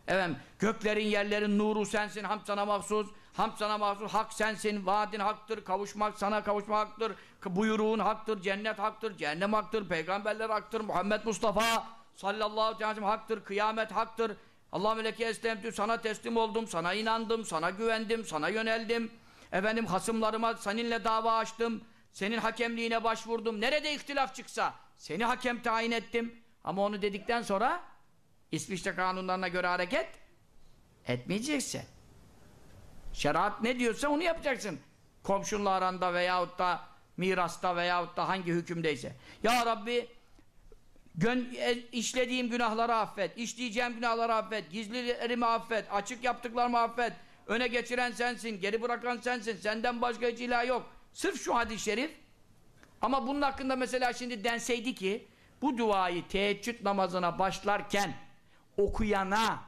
A: Efendim, göklerin yerlerin nuru sensin, hamd sana mahsus, hamd sana mahsus, hak sensin, vaadin haktır, kavuşmak sana kavuşmak haktır, buyruğun haktır, cennet haktır, cehennem haktır, peygamberler haktır, Muhammed Mustafa sallallahu aleyhi ve sellem haktır, kıyamet haktır. Allah meleki eslemtü, sana teslim oldum, sana inandım, sana güvendim, sana yöneldim. Efendim hasımlarıma seninle dava açtım, senin hakemliğine başvurdum. Nerede ihtilaf çıksa seni hakem tayin ettim. Ama onu dedikten sonra İsviçre kanunlarına göre hareket etmeyeceksin. Şeriat ne diyorsa onu yapacaksın. Komşunla aranda veyahut da mirasta veyahut da hangi hükümdeyse. Ya Rabbi Gön e, işlediğim günahları affet, işleyeceğim günahları affet, gizlilerimi affet, açık yaptıklarımı affet. Öne geçiren sensin, geri bırakan sensin, senden başka hiç ilah yok. Sırf şu hadis-i şerif. Ama bunun hakkında mesela şimdi denseydi ki, bu duayı teheccüd namazına başlarken okuyana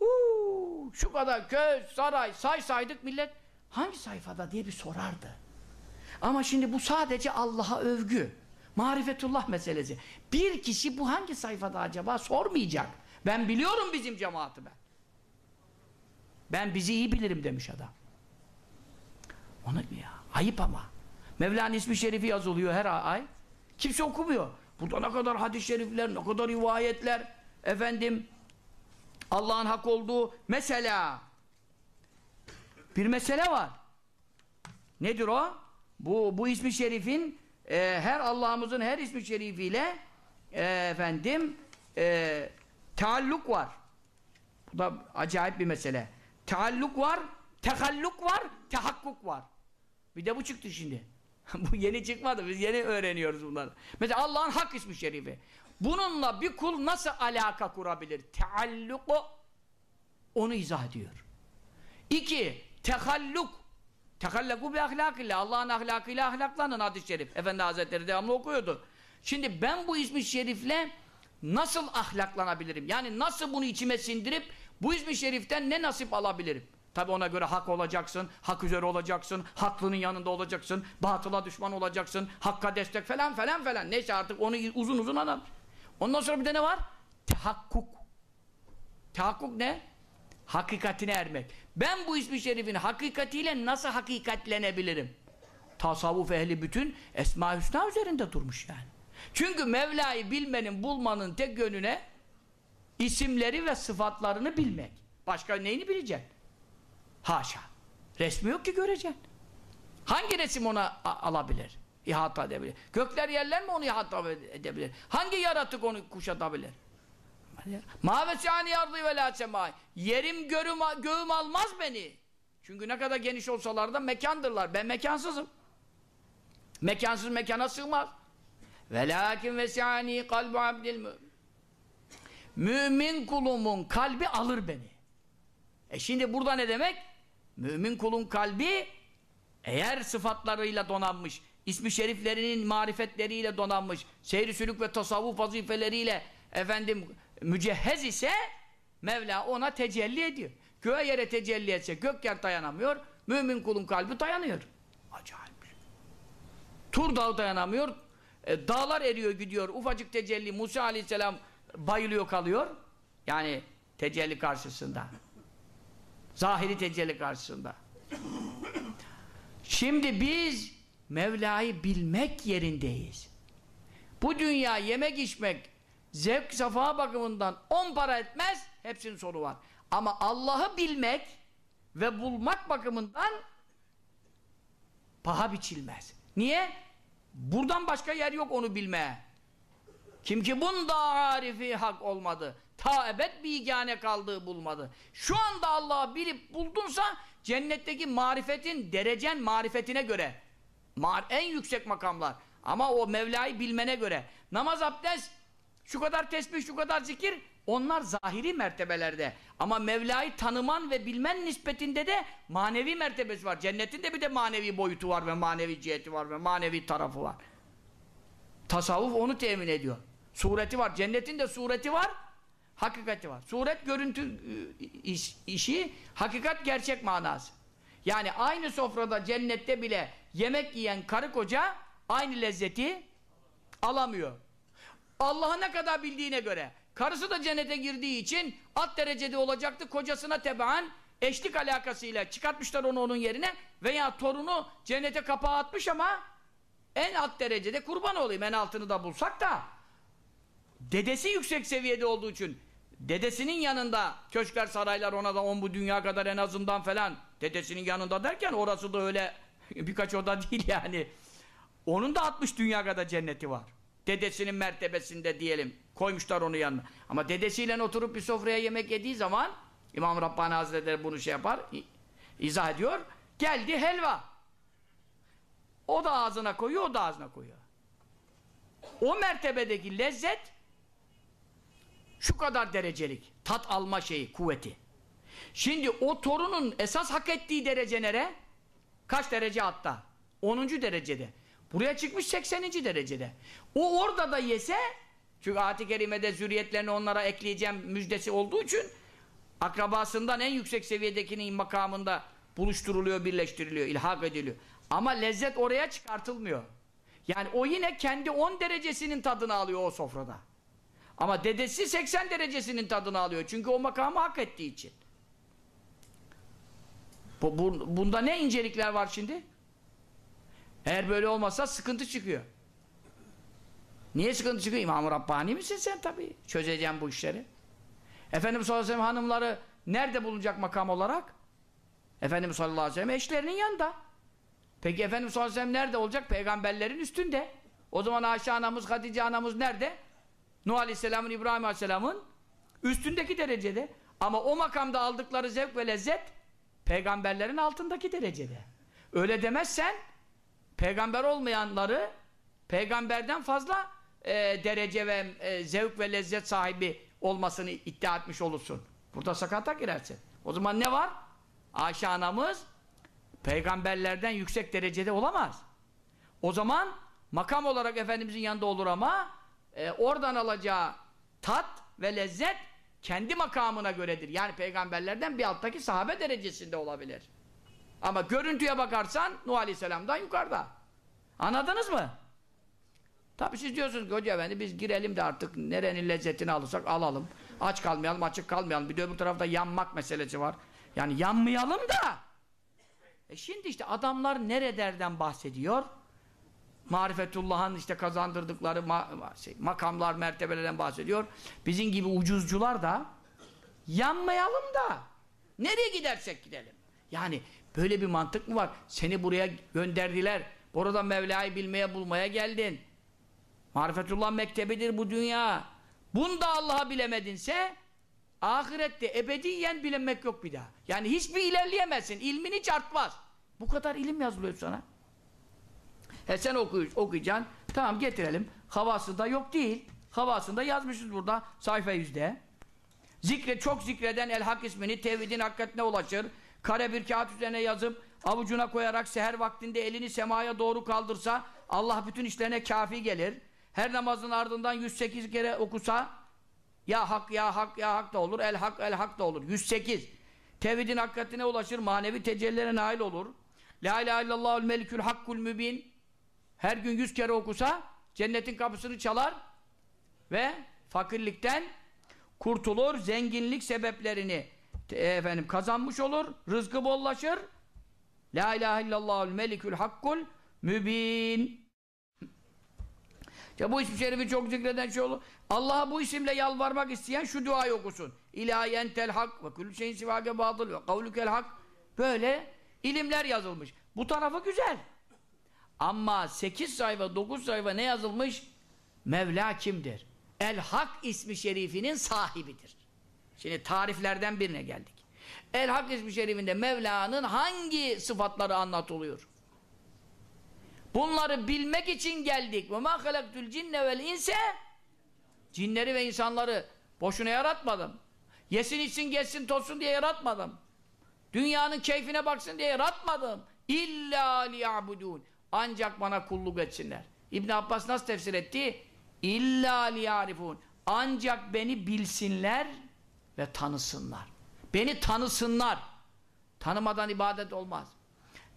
A: uu, şu kadar köy, saray, say saydık millet hangi sayfada diye bir sorardı. Ama şimdi bu sadece Allah'a övgü. Marifetullah meselesi. Bir kişi bu hangi sayfada acaba sormayacak. Ben biliyorum bizim cemaati ben. Ben bizi iyi bilirim demiş adam. Onu ya. Ayıp ama. Mevla'nın ismi şerifi yazılıyor her ay. Kimse okumuyor. Burada ne kadar hadis-i şerifler, ne kadar rivayetler. Efendim Allah'ın hak olduğu mesela bir mesele var. Nedir o? Bu, bu ismi şerifin e, her Allah'ımızın her ismi şerifiyle e, efendim e, taalluk var. Bu da acayip bir mesele. Taalluk var, tehalluk var, tehakkuk var. Bir de bu çıktı şimdi. [laughs] bu yeni çıkmadı. Biz yeni öğreniyoruz bunları. Mesela Allah'ın hak ismi şerifi. Bununla bir kul nasıl alaka kurabilir? Tealluku onu izah ediyor. İki, tehalluk Tekallaku bi ahlakillah. Allah'ın ahlakıyla ahlaklanın hadis-i şerif. Efendi Hazretleri devamlı okuyordu. Şimdi ben bu ismi şerifle nasıl ahlaklanabilirim? Yani nasıl bunu içime sindirip bu ismi şeriften ne nasip alabilirim? Tabi ona göre hak olacaksın, hak üzere olacaksın, haklının yanında olacaksın, batıla düşman olacaksın, hakka destek falan falan falan. Neyse artık onu uzun uzun anlat. Ondan sonra bir de ne var? Tehakkuk. Tehakkuk ne? Hakikatine ermek. Ben bu ismi şerifin hakikatiyle nasıl hakikatlenebilirim? Tasavvuf ehli bütün Esma Hüsna üzerinde durmuş yani. Çünkü Mevla'yı bilmenin, bulmanın tek yönüne isimleri ve sıfatlarını bilmek. Başka neyini bileceksin? Haşa. Resmi yok ki göreceksin. Hangi resim ona alabilir? İhata edebilir. Gökler yerler mi onu ihata edebilir? Hangi yaratık onu kuşatabilir? Ma vesani ardı ve la semai. Yerim görüm, göğüm almaz beni. Çünkü ne kadar geniş olsalar da mekandırlar. Ben mekansızım. Mekansız mekana sığmaz. Velakin vesani kalbu abdil mümin. Mümin kulumun kalbi alır beni. E şimdi burada ne demek? Mümin kulun kalbi eğer sıfatlarıyla donanmış, ismi şeriflerinin marifetleriyle donanmış, seyri sülük ve tasavvuf vazifeleriyle efendim mücehhez ise Mevla ona tecelli ediyor. Göğe yere tecelli etse gök yer dayanamıyor. Mümin kulun kalbi dayanıyor. Acayip. Tur dağı dayanamıyor. E, dağlar eriyor gidiyor. Ufacık tecelli Musa aleyhisselam bayılıyor kalıyor. Yani tecelli karşısında. Zahiri tecelli karşısında. Şimdi biz Mevla'yı bilmek yerindeyiz. Bu dünya yemek içmek, zevk safa bakımından on para etmez, hepsinin sonu var. Ama Allah'ı bilmek ve bulmak bakımından paha biçilmez. Niye? Buradan başka yer yok onu bilmeye. Kim ki bunda arifi hak olmadı. Ta ebed bigane kaldığı bulmadı. Şu anda Allah'ı bilip buldunsa cennetteki marifetin, derecen marifetine göre en yüksek makamlar. Ama o Mevla'yı bilmene göre namaz abdest şu kadar tesbih, şu kadar zikir onlar zahiri mertebelerde. Ama Mevla'yı tanıman ve bilmen nispetinde de manevi mertebesi var. Cennetin de bir de manevi boyutu var ve manevi ciheti var ve manevi tarafı var. Tasavvuf onu temin ediyor. Sureti var. Cennetin de sureti var. Hakikati var. Suret görüntü e, iş, işi, hakikat gerçek manası. Yani aynı sofrada cennette bile yemek yiyen karı koca aynı lezzeti alamıyor. Allah'ı ne kadar bildiğine göre. Karısı da cennete girdiği için alt derecede olacaktı. Kocasına tebaan eşlik alakasıyla çıkartmışlar onu onun yerine veya torunu cennete kapağı atmış ama en alt derecede kurban olayım en altını da bulsak da dedesi yüksek seviyede olduğu için dedesinin yanında köşkler saraylar ona da on bu dünya kadar en azından falan. Dedesinin yanında derken orası da öyle [laughs] birkaç oda değil yani. Onun da 60 dünya kadar cenneti var. Dedesinin mertebesinde diyelim koymuşlar onu yanına. Ama dedesiyle oturup bir sofraya yemek yediği zaman İmam Rabbani Hazretleri bunu şey yapar izah ediyor. Geldi helva. O da ağzına koyuyor o da ağzına koyuyor. O mertebedeki lezzet şu kadar derecelik. Tat alma şeyi, kuvveti. Şimdi o torunun esas hak ettiği derece nere? Kaç derece hatta? 10. derecede. Buraya çıkmış 80. derecede. O orada da yese çünkü ayet-i kerimede zürriyetlerini onlara ekleyeceğim müjdesi olduğu için akrabasından en yüksek seviyedekinin makamında buluşturuluyor, birleştiriliyor, ilhak ediliyor. Ama lezzet oraya çıkartılmıyor. Yani o yine kendi 10 derecesinin tadını alıyor o sofrada. Ama dedesi 80 derecesinin tadını alıyor. Çünkü o makamı hak ettiği için. Bu, bu, bunda ne incelikler var şimdi? Eğer böyle olmazsa sıkıntı çıkıyor. Niye sıkıntı çıkıyor? İmam-ı Rabbani misin sen tabii? Çözeceğim bu işleri. Efendimiz sallallahu aleyhi ve sellem hanımları nerede bulunacak makam olarak? Efendimiz sallallahu aleyhi ve sellem eşlerinin yanında. Peki Efendimiz sallallahu aleyhi ve sellem nerede olacak? Peygamberlerin üstünde. O zaman Ayşe anamız, Hatice anamız nerede? Nuh aleyhisselamın, İbrahim aleyhisselamın üstündeki derecede. Ama o makamda aldıkları zevk ve lezzet peygamberlerin altındaki derecede. Öyle demezsen peygamber olmayanları peygamberden fazla e, derece ve e, zevk ve lezzet sahibi olmasını iddia etmiş olursun. Burada sakata girersin. O zaman ne var? Ayşe anamız peygamberlerden yüksek derecede olamaz. O zaman makam olarak Efendimizin yanında olur ama e, oradan alacağı tat ve lezzet kendi makamına göredir. Yani peygamberlerden bir alttaki sahabe derecesinde olabilir. Ama görüntüye bakarsan Nuh Aleyhisselam'dan yukarıda. Anladınız mı? Tabi siz diyorsunuz ki hoca efendi biz girelim de artık nerenin lezzetini alırsak alalım. Aç kalmayalım, açık kalmayalım. Bir de öbür tarafta yanmak meselesi var. Yani yanmayalım da. E şimdi işte adamlar nerelerden bahsediyor? Marifetullah'ın işte kazandırdıkları ma şey, makamlar, mertebelerden bahsediyor. Bizim gibi ucuzcular da yanmayalım da nereye gidersek gidelim. Yani böyle bir mantık mı var? Seni buraya gönderdiler. Burada Mevla'yı bilmeye bulmaya geldin. Marifetullah mektebidir bu dünya. Bunda Allah'a bilemedinse ahirette ebediyen bilemek yok bir daha. Yani hiçbir ilerleyemezsin. İlmin hiç. Bu kadar ilim yazılıyor sana. He sen okuy okuyacaksın. Tamam getirelim. Havası da yok değil. Havasında yazmışız burada sayfa yüzde. Zikre çok zikreden el hak ismini tevhidin hakikatine ulaşır. Kare bir kağıt üzerine yazıp avucuna koyarak seher vaktinde elini semaya doğru kaldırsa Allah bütün işlerine kafi gelir. Her namazın ardından 108 kere okusa ya hak ya hak ya hak da olur. El hak el hak da olur. 108. Tevhidin hakikatine ulaşır. Manevi tecellilere nail olur. La ilahe illallahul melikül hakkul mübin. Her gün 100 kere okusa cennetin kapısını çalar ve fakirlikten kurtulur. Zenginlik sebeplerini efendim kazanmış olur. Rızkı bollaşır. La ilahe illallahul melikül hakkul mübin. Ya bu isim şerifi çok zikreden şey olur. Allah'a bu isimle yalvarmak isteyen şu duayı okusun. İlahi entel hak ve kulü şeyin sivâge batıl ve kavlukel hak. Böyle ilimler yazılmış. Bu tarafı güzel. Ama 8 sayfa, 9 sayfa ne yazılmış? Mevla kimdir? El Hak ismi şerifinin sahibidir. Şimdi tariflerden birine geldik. El Hak ismi şerifinde Mevla'nın hangi sıfatları anlatılıyor? Bunları bilmek için geldik. Ve ma halaktul cinne vel inse Cinleri ve insanları boşuna yaratmadım. Yesin içsin geçsin tozsun diye yaratmadım. Dünyanın keyfine baksın diye yaratmadım. İlla liya'budun. Ancak bana kulluk etsinler. İbn Abbas nasıl tefsir etti? İlla liya'rifun. Ancak beni bilsinler ve tanısınlar. Beni tanısınlar. Tanımadan ibadet olmaz.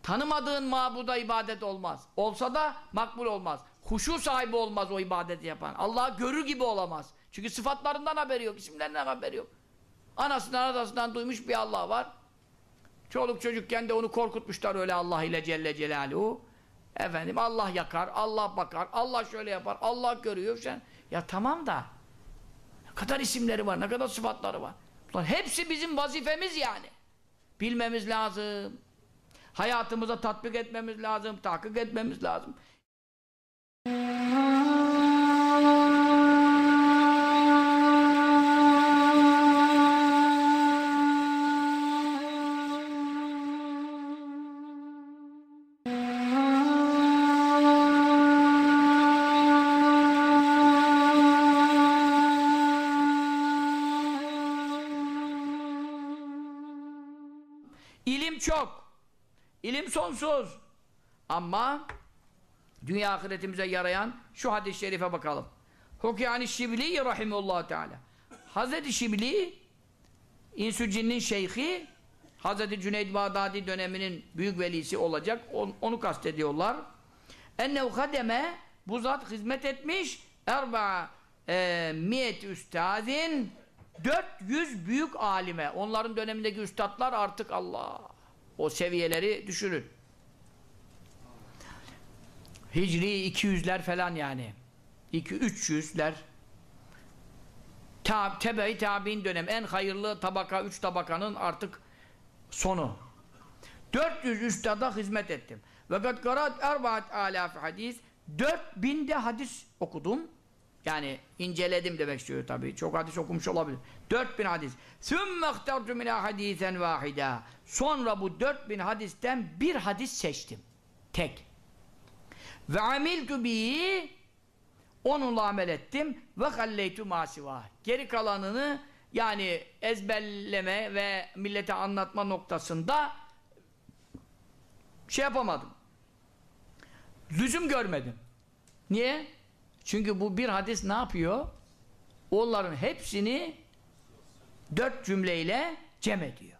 A: Tanımadığın mabuda ibadet olmaz. Olsa da makbul olmaz. Huşu sahibi olmaz o ibadeti yapan. Allah'ı görür gibi olamaz. Çünkü sıfatlarından haberi yok, isimlerinden haberi yok. Anasından adasından duymuş bir Allah var. Çoluk çocukken de onu korkutmuşlar öyle Allah ile Celle Celaluhu. Efendim Allah yakar, Allah bakar, Allah şöyle yapar, Allah görüyor. Sen, ya tamam da ne kadar isimleri var, ne kadar sıfatları var. Bunlar hepsi bizim vazifemiz yani. Bilmemiz lazım. Hayatımıza tatbik etmemiz lazım, tahkik etmemiz lazım. Sonsuz. Ama dünya ahiretimize yarayan şu hadis-i şerife bakalım. Hukyani Şibli rahimullah teala. Hazreti Şibli İnsü Cinnin şeyhi Hazreti Cüneyd Bağdadi döneminin büyük velisi olacak. Onu, kastediyorlar. Ennehu kademe bu zat hizmet etmiş erba e, miyet üstadin 400 büyük alime. Onların dönemindeki üstadlar artık Allah. O seviyeleri düşünün. Hicri 200'ler falan yani. 2-300'ler. Tab tebe-i tabi'in dönem en hayırlı tabaka, üç tabakanın artık sonu. 400 üstada hizmet ettim. Ve kad karat erbaat alaf hadis 4000 de hadis okudum. Yani inceledim demek istiyor tabii. Çok hadis okumuş olabilir. 4000 hadis. Sümme ihtartu minâ hadisen vahida. Sonra bu 4000 hadisten bir hadis seçtim. Tek. Ve amiltu bihi onunla amel ettim ve halleytu masiva. Geri kalanını yani ezberleme ve millete anlatma noktasında şey yapamadım. Lüzum görmedim. Niye? Çünkü bu bir hadis ne yapıyor? Onların hepsini dört cümleyle cem ediyor.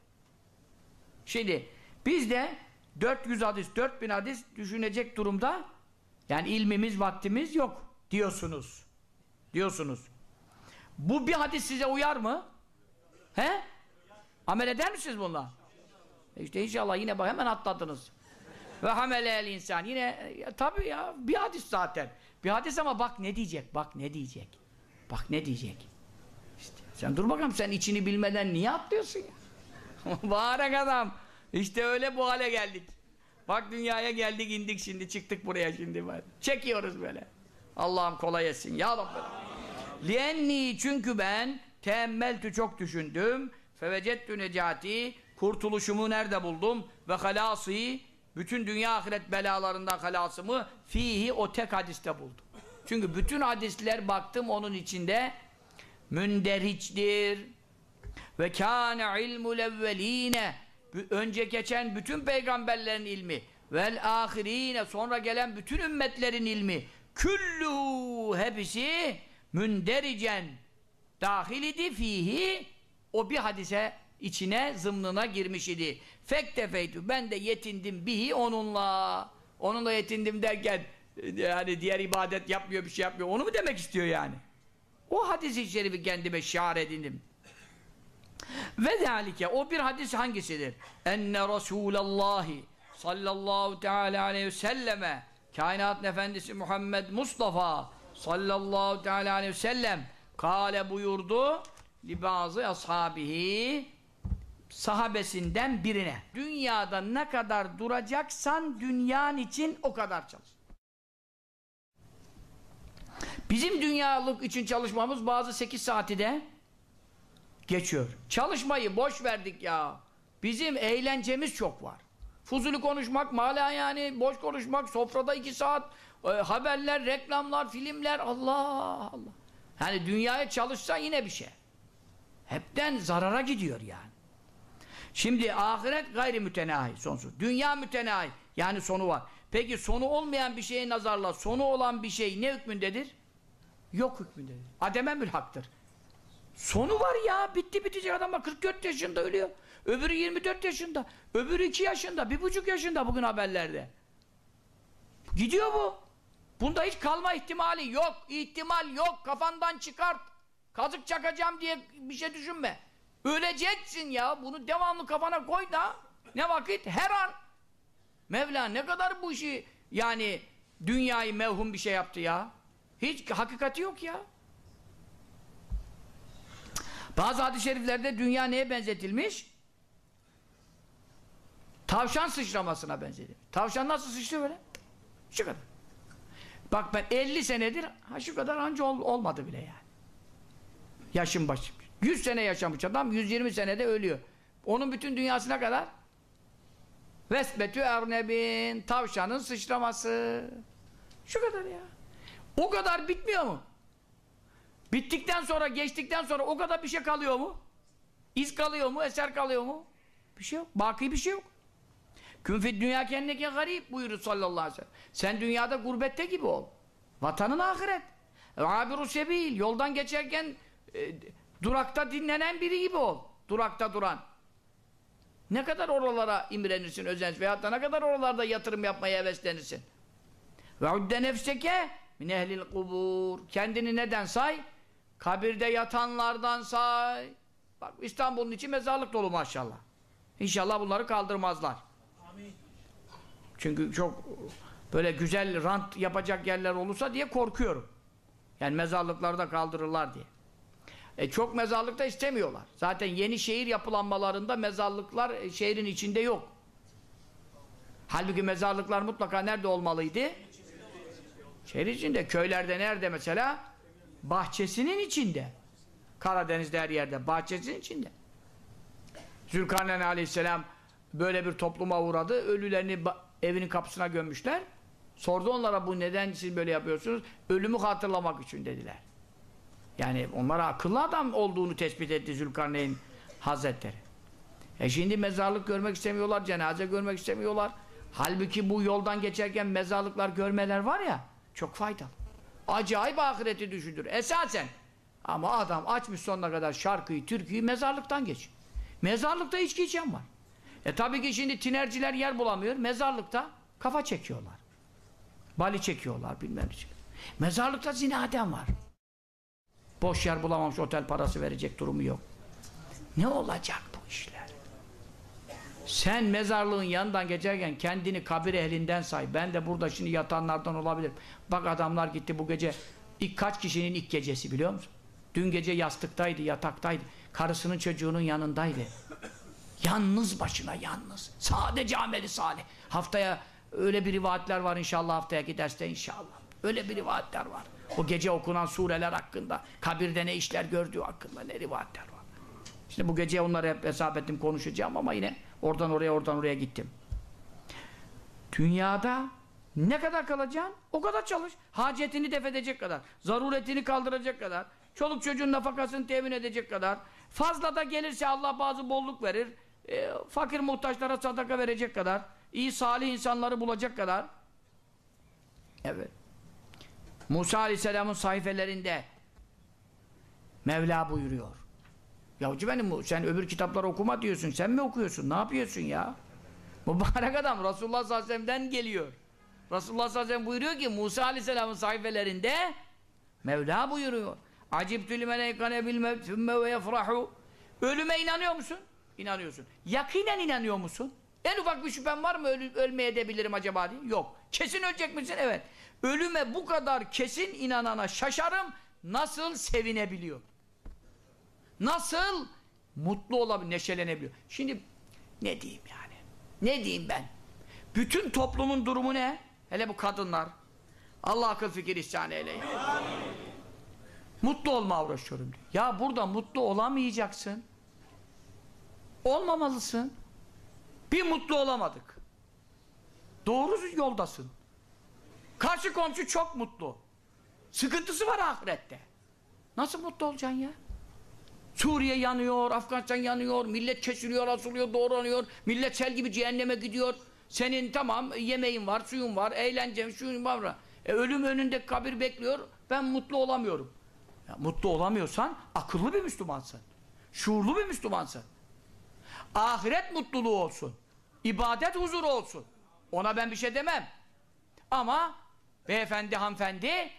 A: Şimdi biz de 400 hadis, 4000 hadis düşünecek durumda yani ilmimiz, vaktimiz yok diyorsunuz. Diyorsunuz. Bu bir hadis size uyar mı? He? Amel eder misiniz bununla? E işte inşallah yine bak hemen atladınız. Ve hamelel insan. Yine ya, tabii ya bir hadis zaten. Bir hadis ama bak ne diyecek? Bak ne diyecek? Bak ne diyecek? İşte sen dur bakalım sen içini bilmeden niye atlıyorsun ya? [laughs] Mübarek adam. İşte öyle bu hale geldik. Bak dünyaya geldik indik şimdi çıktık buraya şimdi. Çekiyoruz böyle. Allah'ım kolay etsin ya Rabbi. Lienni çünkü ben teemmeltü çok düşündüm. Fevecettü necati kurtuluşumu nerede buldum? Ve halası bütün dünya ahiret belalarından halasımı fihi o tek hadiste buldum. Çünkü bütün hadisler baktım onun içinde münderiçtir. Ve kâne ilmul evveline önce geçen bütün peygamberlerin ilmi vel ahirine sonra gelen bütün ümmetlerin ilmi küllü hepsi mündericen dahil idi fihi o bir hadise içine zımnına girmiş idi. Fektefeytü ben de yetindim bihi onunla. Onunla yetindim derken yani diğer ibadet yapmıyor bir şey yapmıyor. Onu mu demek istiyor yani? O hadisi şerifi kendime şiar edindim. Ve zalike o bir hadis hangisidir? Enne Resulallahi sallallahu teala aleyhi ve selleme kainat efendisi Muhammed Mustafa sallallahu teala aleyhi ve sellem kale buyurdu li bazı ashabihi sahabesinden birine dünyada ne kadar duracaksan dünyan için o kadar çalış. Bizim dünyalık için çalışmamız bazı 8 saati de geçiyor. Çalışmayı boş verdik ya. Bizim eğlencemiz çok var. Fuzuli konuşmak, mala yani boş konuşmak, sofrada iki saat, e, haberler, reklamlar, filmler, Allah Allah. Yani dünyaya çalışsa yine bir şey. Hepten zarara gidiyor yani. Şimdi ahiret gayri mütenahi sonsuz. Dünya mütenahi. Yani sonu var. Peki sonu olmayan bir şeye nazarla sonu olan bir şey ne hükmündedir? Yok hükmündedir. Ademe mülhaktır. Sonu var ya. Bitti bitecek adam bak 44 yaşında ölüyor. Öbürü 24 yaşında. Öbürü 2 yaşında. bir buçuk yaşında bugün haberlerde. Gidiyor bu. Bunda hiç kalma ihtimali yok. İhtimal yok. Kafandan çıkart. Kazık çakacağım diye bir şey düşünme. Öleceksin ya. Bunu devamlı kafana koy da ne vakit? Her an. Mevla ne kadar bu işi yani dünyayı mevhum bir şey yaptı ya. Hiç hakikati yok ya. Bazı hadis-i şeriflerde dünya neye benzetilmiş? Tavşan sıçramasına benzetilmiş. Tavşan nasıl sıçrıyor böyle? Şu kadar. Bak ben 50 senedir ha şu kadar anca ol, olmadı bile yani. Yaşım başım. 100 sene yaşamış adam 120 senede ölüyor. Onun bütün dünyasına kadar Vesbetü ernebin tavşanın sıçraması. Şu kadar ya. O kadar bitmiyor mu? Bittikten sonra, geçtikten sonra o kadar bir şey kalıyor mu? İz kalıyor mu? Eser kalıyor mu? Bir şey yok. Baki bir şey yok. Kün fid dünya kendine garip buyurur sallallahu aleyhi ve sellem. Sen dünyada gurbette gibi ol. Vatanın ahiret. Abiru sebil. Yoldan geçerken e, durakta dinlenen biri gibi ol. Durakta duran. Ne kadar oralara imrenirsin, özenirsin veyahut da ne kadar oralarda yatırım yapmaya heveslenirsin. Ve udde nefseke min ehlil kubur. Kendini neden say? Kabirde yatanlardan say. Bak İstanbul'un içi mezarlık dolu maşallah. İnşallah bunları kaldırmazlar. Çünkü çok böyle güzel rant yapacak yerler olursa diye korkuyorum. Yani mezarlıklarda kaldırırlar diye. E çok mezarlık da istemiyorlar. Zaten yeni şehir yapılanmalarında mezarlıklar e, şehrin içinde yok. Halbuki mezarlıklar mutlaka nerede olmalıydı? Şehir içinde. Köylerde nerede mesela? Bahçesinin içinde. Karadeniz'de her yerde. Bahçesinin içinde. Zülkarneyn aleyhisselam böyle bir topluma uğradı. Ölülerini evinin kapısına gömmüşler. Sordu onlara bu neden siz böyle yapıyorsunuz? Ölümü hatırlamak için dediler. Yani onlara akıllı adam olduğunu tespit etti Zülkarneyn Hazretleri. E şimdi mezarlık görmek istemiyorlar, cenaze görmek istemiyorlar. Halbuki bu yoldan geçerken mezarlıklar görmeler var ya, çok faydalı. Acayip ahireti düşünür, esasen. Ama adam açmış sonuna kadar şarkıyı, türküyü mezarlıktan geç. Mezarlıkta içki içen var. E tabii ki şimdi tinerciler yer bulamıyor, mezarlıkta kafa çekiyorlar. Bali çekiyorlar, bilmem ne. Mezarlıkta zinaden var. Boş yer bulamamış, otel parası verecek durumu yok. Ne olacak bu işler? Sen mezarlığın yanından geçerken kendini kabir ehlinden say. Ben de burada şimdi yatanlardan olabilirim. Bak adamlar gitti bu gece. İlk kaç kişinin ilk gecesi biliyor musun? Dün gece yastıktaydı, yataktaydı. Karısının çocuğunun yanındaydı. Yalnız başına yalnız. Sadece ameli salih. Haftaya öyle bir rivayetler var inşallah haftaya giderse inşallah. Öyle bir rivayetler var. O gece okunan sureler hakkında, kabirde ne işler gördüğü hakkında ne rivayetler var. İşte bu gece onları hep hesap ettim konuşacağım ama yine oradan oraya oradan oraya gittim. Dünyada ne kadar kalacaksın? O kadar çalış. Hacetini def edecek kadar. Zaruretini kaldıracak kadar. Çoluk çocuğun nafakasını temin edecek kadar. Fazla da gelirse Allah bazı bolluk verir. E, fakir muhtaçlara sadaka verecek kadar. iyi salih insanları bulacak kadar. Evet. Musa Aleyhisselam'ın sayfelerinde Mevla buyuruyor. Yahucu benim sen öbür kitapları okuma diyorsun. Sen mi okuyorsun? Ne yapıyorsun ya? Mübarek adam Resulullah sallallahu aleyhi ve sellem'den geliyor. Resulullah sallallahu aleyhi ve sellem buyuruyor ki Musa Aleyhisselam'ın sayfelerinde Mevla buyuruyor. Acibtü limen eykane bil mevt fümme ve yefrahu Ölüme inanıyor musun? İnanıyorsun. Yakinen inanıyor musun? En ufak bir şüphen var mı öl ölmeye edebilirim acaba diye? Yok. Kesin ölecek misin? Evet. Ölüme bu kadar kesin inanana şaşarım. Nasıl sevinebiliyor? Nasıl mutlu olabilir, neşelenebiliyor? Şimdi ne diyeyim yani? Ne diyeyim ben? Bütün toplumun durumu ne? Hele bu kadınlar. Allah akıl fikir ihsan eyle. Mutlu olma uğraşıyorum diyor. Ya burada mutlu olamayacaksın. Olmamalısın. Bir mutlu olamadık. Doğru yoldasın. Karşı komşu çok mutlu. Sıkıntısı var ahirette. Nasıl mutlu olacaksın ya? Suriye yanıyor, Afganistan yanıyor, millet kesiliyor, asılıyor, doğranıyor, millet sel gibi cehenneme gidiyor. Senin tamam yemeğin var, suyun var, eğlencen, şuyun var. E, ölüm önünde kabir bekliyor, ben mutlu olamıyorum. Ya, mutlu olamıyorsan akıllı bir Müslümansın. Şuurlu bir Müslümansın. Ahiret mutluluğu olsun. İbadet huzuru olsun. Ona ben bir şey demem. Ama beyefendi, hanımefendi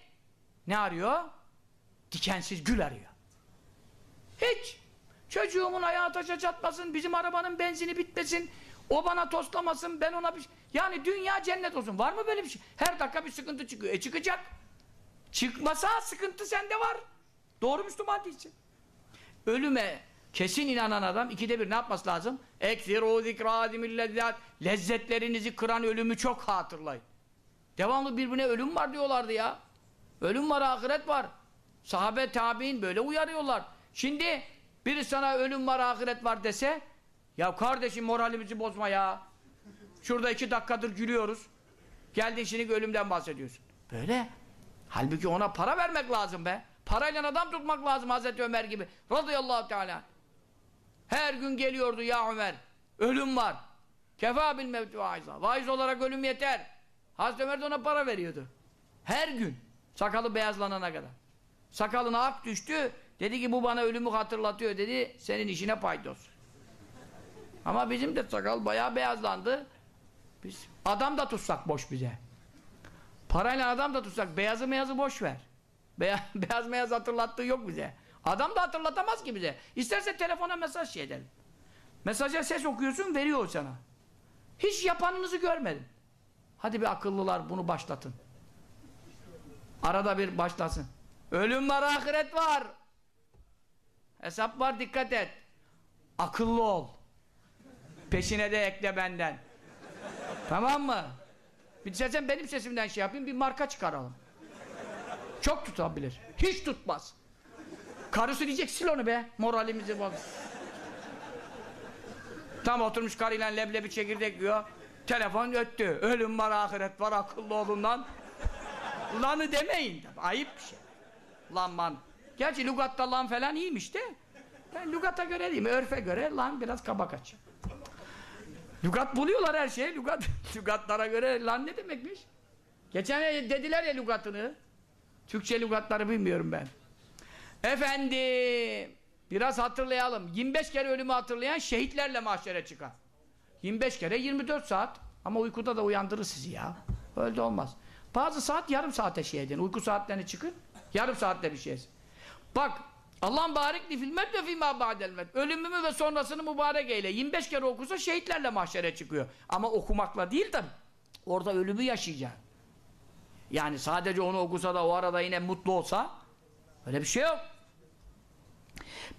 A: ne arıyor? Dikensiz gül arıyor. Hiç. Çocuğumun ayağı taşa çatmasın, bizim arabanın benzini bitmesin, o bana toslamasın, ben ona bir şey... Yani dünya cennet olsun. Var mı böyle bir şey? Her dakika bir sıkıntı çıkıyor. E çıkacak. Çıkmasa sıkıntı sende var. Doğru Müslüman değilsin. Ölüme kesin inanan adam ikide bir ne yapması lazım? Ekfiru zikradimillezzat Lezzetlerinizi kıran ölümü çok hatırlayın. Devamlı birbirine ölüm var diyorlardı ya. Ölüm var, ahiret var. Sahabe, tabi'in böyle uyarıyorlar. Şimdi biri sana ölüm var, ahiret var dese ya kardeşim moralimizi bozma ya. Şurada iki dakikadır gülüyoruz. Geldin şimdi ölümden bahsediyorsun. Böyle. Halbuki ona para vermek lazım be. Parayla adam tutmak lazım Hazreti Ömer gibi. Radıyallahu teala. Her gün geliyordu ya Ömer. Ölüm var. Kefa bil mevti vaiza. Vaiz olarak ölüm yeter. Hazreti Ömer de ona para veriyordu. Her gün. Sakalı beyazlanana kadar. Sakalına ak düştü. Dedi ki bu bana ölümü hatırlatıyor dedi. Senin işine paydos. Ama bizim de sakal bayağı beyazlandı. Biz adam da tutsak boş bize. Parayla adam da tutsak beyazı meyazı boş ver. [laughs] Beyaz, meyaz hatırlattığı yok bize. Adam da hatırlatamaz ki bize. İsterse telefona mesaj şey edelim. Mesaja ses okuyorsun veriyor sana. Hiç yapanınızı görmedim. Hadi bir akıllılar bunu başlatın. Arada bir başlasın. Ölüm var, ahiret var. Hesap var, dikkat et. Akıllı ol. Peşine de ekle benden. tamam mı? Bir sen benim sesimden şey yapayım, bir marka çıkaralım. Çok tutabilir. Hiç tutmaz. Karısı diyecek sil onu be. Moralimizi boz. Tam oturmuş karıyla leblebi çekirdek yiyor. Telefon öttü. Ölüm var, ahiret var, akıllı olun lan. Lanı demeyin. Ayıp bir şey. Lan man. Gerçi lügatta lan falan iyiymiş de. Ben lügata göre değil mi? Örfe göre lan biraz kaba kaç. Lügat buluyorlar her şeyi. Lügat, lügatlara [laughs] göre lan ne demekmiş? Geçen dediler ya lügatını. Türkçe lügatları bilmiyorum ben. Efendim, biraz hatırlayalım. 25 kere ölümü hatırlayan şehitlerle mahşere çıkar. 25 kere 24 saat. Ama uykuda da uyandırır sizi ya. Öyle de olmaz. Bazı saat yarım saate şey edin. Uyku saatlerine çıkın. Yarım saatte bir şey. Bak Allah'ın barikli filmet ve fîmâ ba'delmet. Ölümümü ve sonrasını mübarek eyle. 25 kere okusa şehitlerle mahşere çıkıyor. Ama okumakla değil tabi. Orada ölümü yaşayacak. Yani sadece onu okusa da o arada yine mutlu olsa öyle bir şey yok.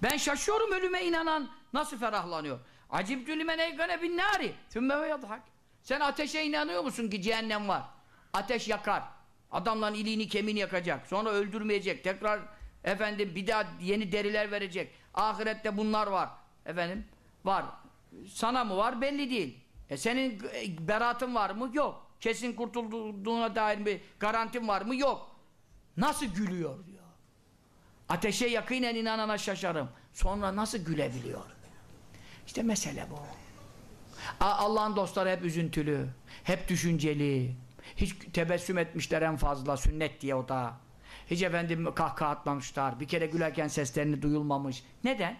A: Ben şaşıyorum ölüme inanan nasıl ferahlanıyor. Acibtü limen eygane bin nari tümme ve yadhak. Sen ateşe inanıyor musun ki cehennem var? Ateş yakar. Adamların iliğini kemiğini yakacak. Sonra öldürmeyecek. Tekrar efendim bir daha yeni deriler verecek. Ahirette bunlar var. Efendim var. Sana mı var belli değil. E senin beratın var mı? Yok. Kesin kurtulduğuna dair bir garantin var mı? Yok. Nasıl gülüyor diyor. Ateşe yakinen inanana şaşarım. Sonra nasıl gülebiliyor? İşte mesele bu. Allah'ın dostları hep üzüntülü, hep düşünceli. Hiç tebessüm etmişler en fazla, sünnet diye o da. Hiç efendim kahkaha atmamışlar. Bir kere gülerken seslerini duyulmamış. Neden?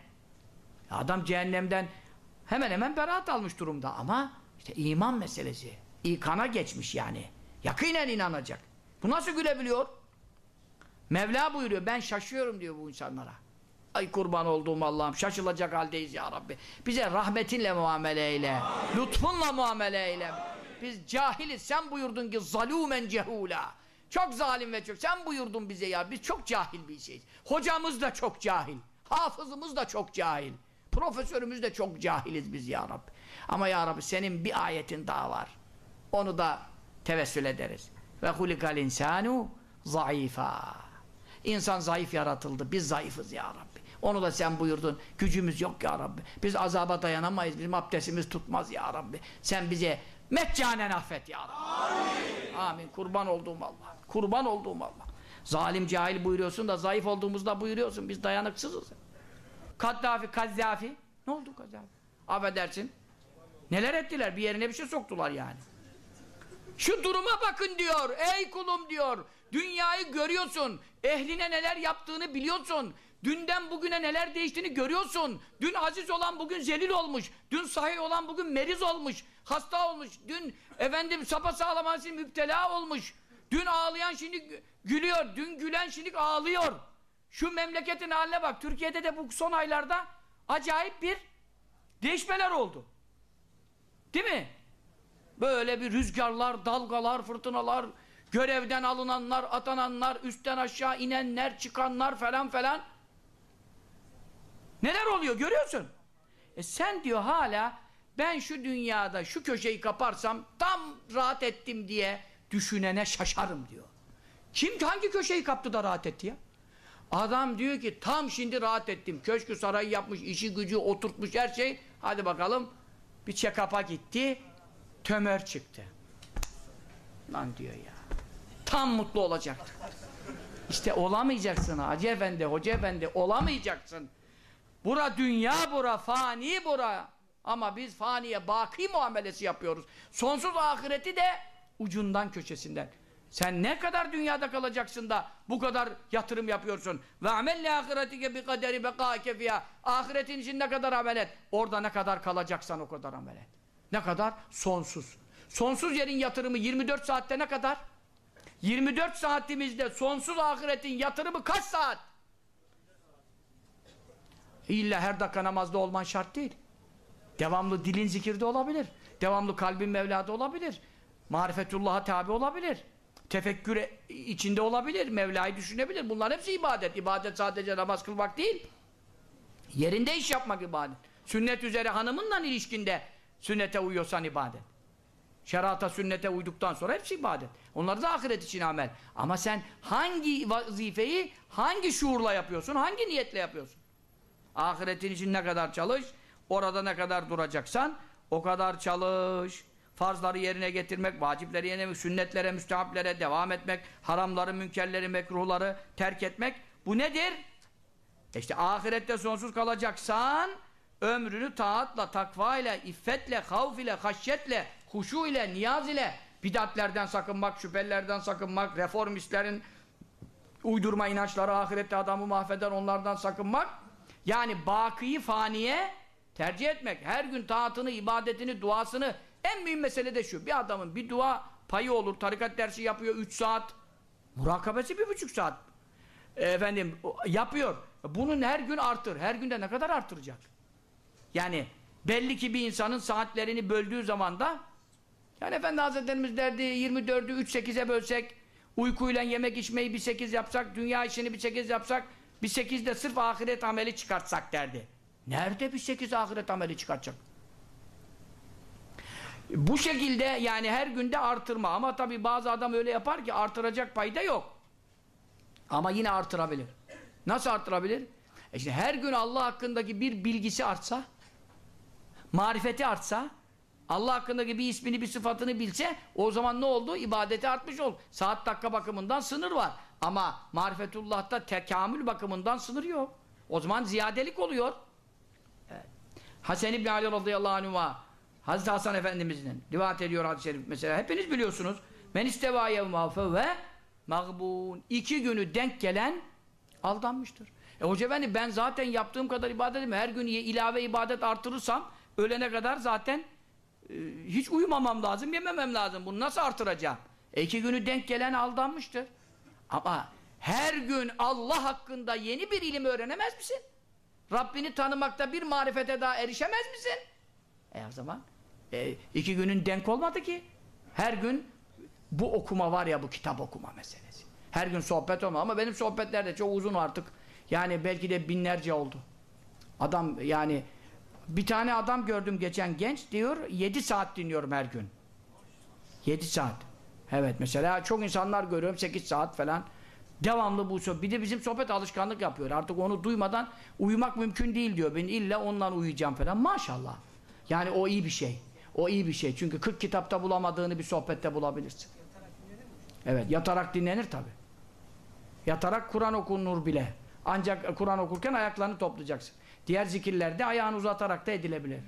A: Adam cehennemden hemen hemen beraat almış durumda ama işte iman meselesi. İkana geçmiş yani. Yakinen inanacak. Bu nasıl gülebiliyor? Mevla buyuruyor. Ben şaşıyorum diyor bu insanlara. Ay kurban olduğum Allah'ım şaşılacak haldeyiz ya Rabbi. Bize rahmetinle muamele eyle. Lütfunla muamele eyle. Biz cahiliz. Sen buyurdun ki zalûmen cehûlâ. Çok zalim ve çok. Sen buyurdun bize ya. Biz çok cahil bir şeyiz. Hocamız da çok cahil. Hafızımız da çok cahil. Profesörümüz de çok cahiliz biz ya Rabbi. Ama ya Rabbi senin bir ayetin daha var. Onu da tevessül ederiz. Ve hulikal insanu zayıfa. İnsan zayıf yaratıldı. Biz zayıfız ya Rabbi. Onu da sen buyurdun. Gücümüz yok ya Rabbi. Biz azaba dayanamayız. Bizim abdestimiz tutmaz ya Rabbi. Sen bize meccanen affet ya Rabbi. Amin. Amin. Kurban olduğum Allah. Kurban olduğum Allah. Zalim cahil buyuruyorsun da zayıf olduğumuzda buyuruyorsun. Biz dayanıksızız. Kaddafi, Kazzafi. Ne oldu Kazzafi? Affedersin. Neler ettiler? Bir yerine bir şey soktular yani. Şu duruma bakın diyor. Ey kulum diyor. Dünyayı görüyorsun. Ehline neler yaptığını biliyorsun. Dünden bugüne neler değiştiğini görüyorsun. Dün aziz olan bugün zelil olmuş. Dün sahih olan bugün meriz olmuş. Hasta olmuş. Dün efendim sapasağlam için müptela olmuş. Dün ağlayan şimdi gülüyor. Dün gülen şimdi ağlıyor. Şu memleketin haline bak. Türkiye'de de bu son aylarda acayip bir değişmeler oldu. Değil mi? Böyle bir rüzgarlar, dalgalar, fırtınalar, görevden alınanlar, atananlar, üstten aşağı inenler, çıkanlar falan falan. Neler oluyor görüyorsun? E sen diyor hala ben şu dünyada şu köşeyi kaparsam tam rahat ettim diye düşünene şaşarım diyor. Kim hangi köşeyi kaptı da rahat etti ya? Adam diyor ki tam şimdi rahat ettim. Köşkü sarayı yapmış, işi gücü oturtmuş her şey. Hadi bakalım bir check-up'a gitti. Tömör çıktı. Lan diyor ya. Tam mutlu olacaktı. İşte olamayacaksın Hacı Efendi, Hoca Efendi olamayacaksın. Bura dünya bura, fani bura. Ama biz faniye baki muamelesi yapıyoruz. Sonsuz ahireti de ucundan köşesinden. Sen ne kadar dünyada kalacaksın da bu kadar yatırım yapıyorsun? Ve amelle ahiretike bi kaderi bekâke fiyâ. Ahiretin için ne kadar amel et? Orada ne kadar kalacaksan o kadar amel et. Ne kadar? Sonsuz. Sonsuz yerin yatırımı 24 saatte ne kadar? 24 saatimizde sonsuz ahiretin yatırımı kaç saat? İlla her dakika namazda olman şart değil. Devamlı dilin zikirde olabilir. Devamlı kalbin Mevla'da olabilir. Marifetullah'a tabi olabilir. Tefekkür içinde olabilir. Mevla'yı düşünebilir. Bunlar hepsi ibadet. İbadet sadece namaz kılmak değil. Yerinde iş yapmak ibadet. Sünnet üzere hanımınla ilişkinde sünnete uyuyorsan ibadet. Şerata, sünnete uyduktan sonra hepsi ibadet. Onlar da ahiret için amel. Ama sen hangi vazifeyi hangi şuurla yapıyorsun? Hangi niyetle yapıyorsun? Ahiretin için ne kadar çalış? Orada ne kadar duracaksan o kadar çalış. Farzları yerine getirmek, vacipleri yerine sünnetlere, müstehaplere devam etmek, haramları, münkerleri, mekruhları terk etmek. Bu nedir? İşte ahirette sonsuz kalacaksan ömrünü taatla, takva ile, iffetle, havf ile, haşyetle, huşu ile, niyaz ile bidatlerden sakınmak, şüphelerden sakınmak, reformistlerin uydurma inançları ahirette adamı mahveder onlardan sakınmak yani bakıyı faniye tercih etmek. Her gün taatını, ibadetini, duasını en mühim mesele de şu. Bir adamın bir dua payı olur. Tarikat dersi yapıyor 3 saat. Murakabesi bir buçuk saat. E, efendim yapıyor. Bunun her gün artır. Her günde ne kadar artıracak? Yani belli ki bir insanın saatlerini böldüğü zaman da yani Efendi Hazretlerimiz derdi 24'ü 3-8'e bölsek uykuyla yemek içmeyi bir 8 yapsak dünya işini bir 8 yapsak bir 8 de sırf ahiret ameli çıkartsak derdi. Nerede bir 8 ahiret ameli çıkartacak? Bu şekilde yani her günde artırma ama tabi bazı adam öyle yapar ki artıracak payda yok. Ama yine artırabilir. Nasıl artırabilir? E işte her gün Allah hakkındaki bir bilgisi artsa, marifeti artsa, Allah hakkındaki bir ismini, bir sıfatını bilse, o zaman ne oldu? İbadeti artmış oldu. Saat dakika bakımından sınır var. Ama marifetullah'ta tekamül bakımından sınır yok. O zaman ziyadelik oluyor. Evet. Hasan İbni Ali radıyallahu anh'a Hazreti Hasan Efendimiz'in rivayet ediyor hadis-i şerif mesela. Hepiniz biliyorsunuz. Men isteva yevma ve mağbun. İki günü denk gelen aldanmıştır. E hoca efendi ben zaten yaptığım kadar ibadet edeyim. Her gün ilave ibadet artırırsam ölene kadar zaten e, hiç uyumamam lazım, yememem lazım. Bunu nasıl artıracağım? E iki günü denk gelen aldanmıştır. Ama her gün Allah hakkında yeni bir ilim öğrenemez misin? Rabbini tanımakta bir marifete daha erişemez misin? E o zaman e, iki günün denk olmadı ki. Her gün bu okuma var ya bu kitap okuma meselesi. Her gün sohbet olma ama benim sohbetler de çok uzun artık. Yani belki de binlerce oldu. Adam yani bir tane adam gördüm geçen genç diyor 7 saat dinliyorum her gün. 7 saat. Evet mesela çok insanlar görüyorum 8 saat falan. Devamlı bu sohbet. Bir de bizim sohbet alışkanlık yapıyor. Artık onu duymadan uyumak mümkün değil diyor. Ben illa ondan uyuyacağım falan. Maşallah. Yani o iyi bir şey. O iyi bir şey. Çünkü 40 kitapta bulamadığını bir sohbette bulabilirsin. Evet, yatarak dinlenir tabi. Yatarak Kur'an okunur bile. Ancak Kur'an okurken ayaklarını toplayacaksın. Diğer zikirlerde ayağını uzatarak da edilebilir.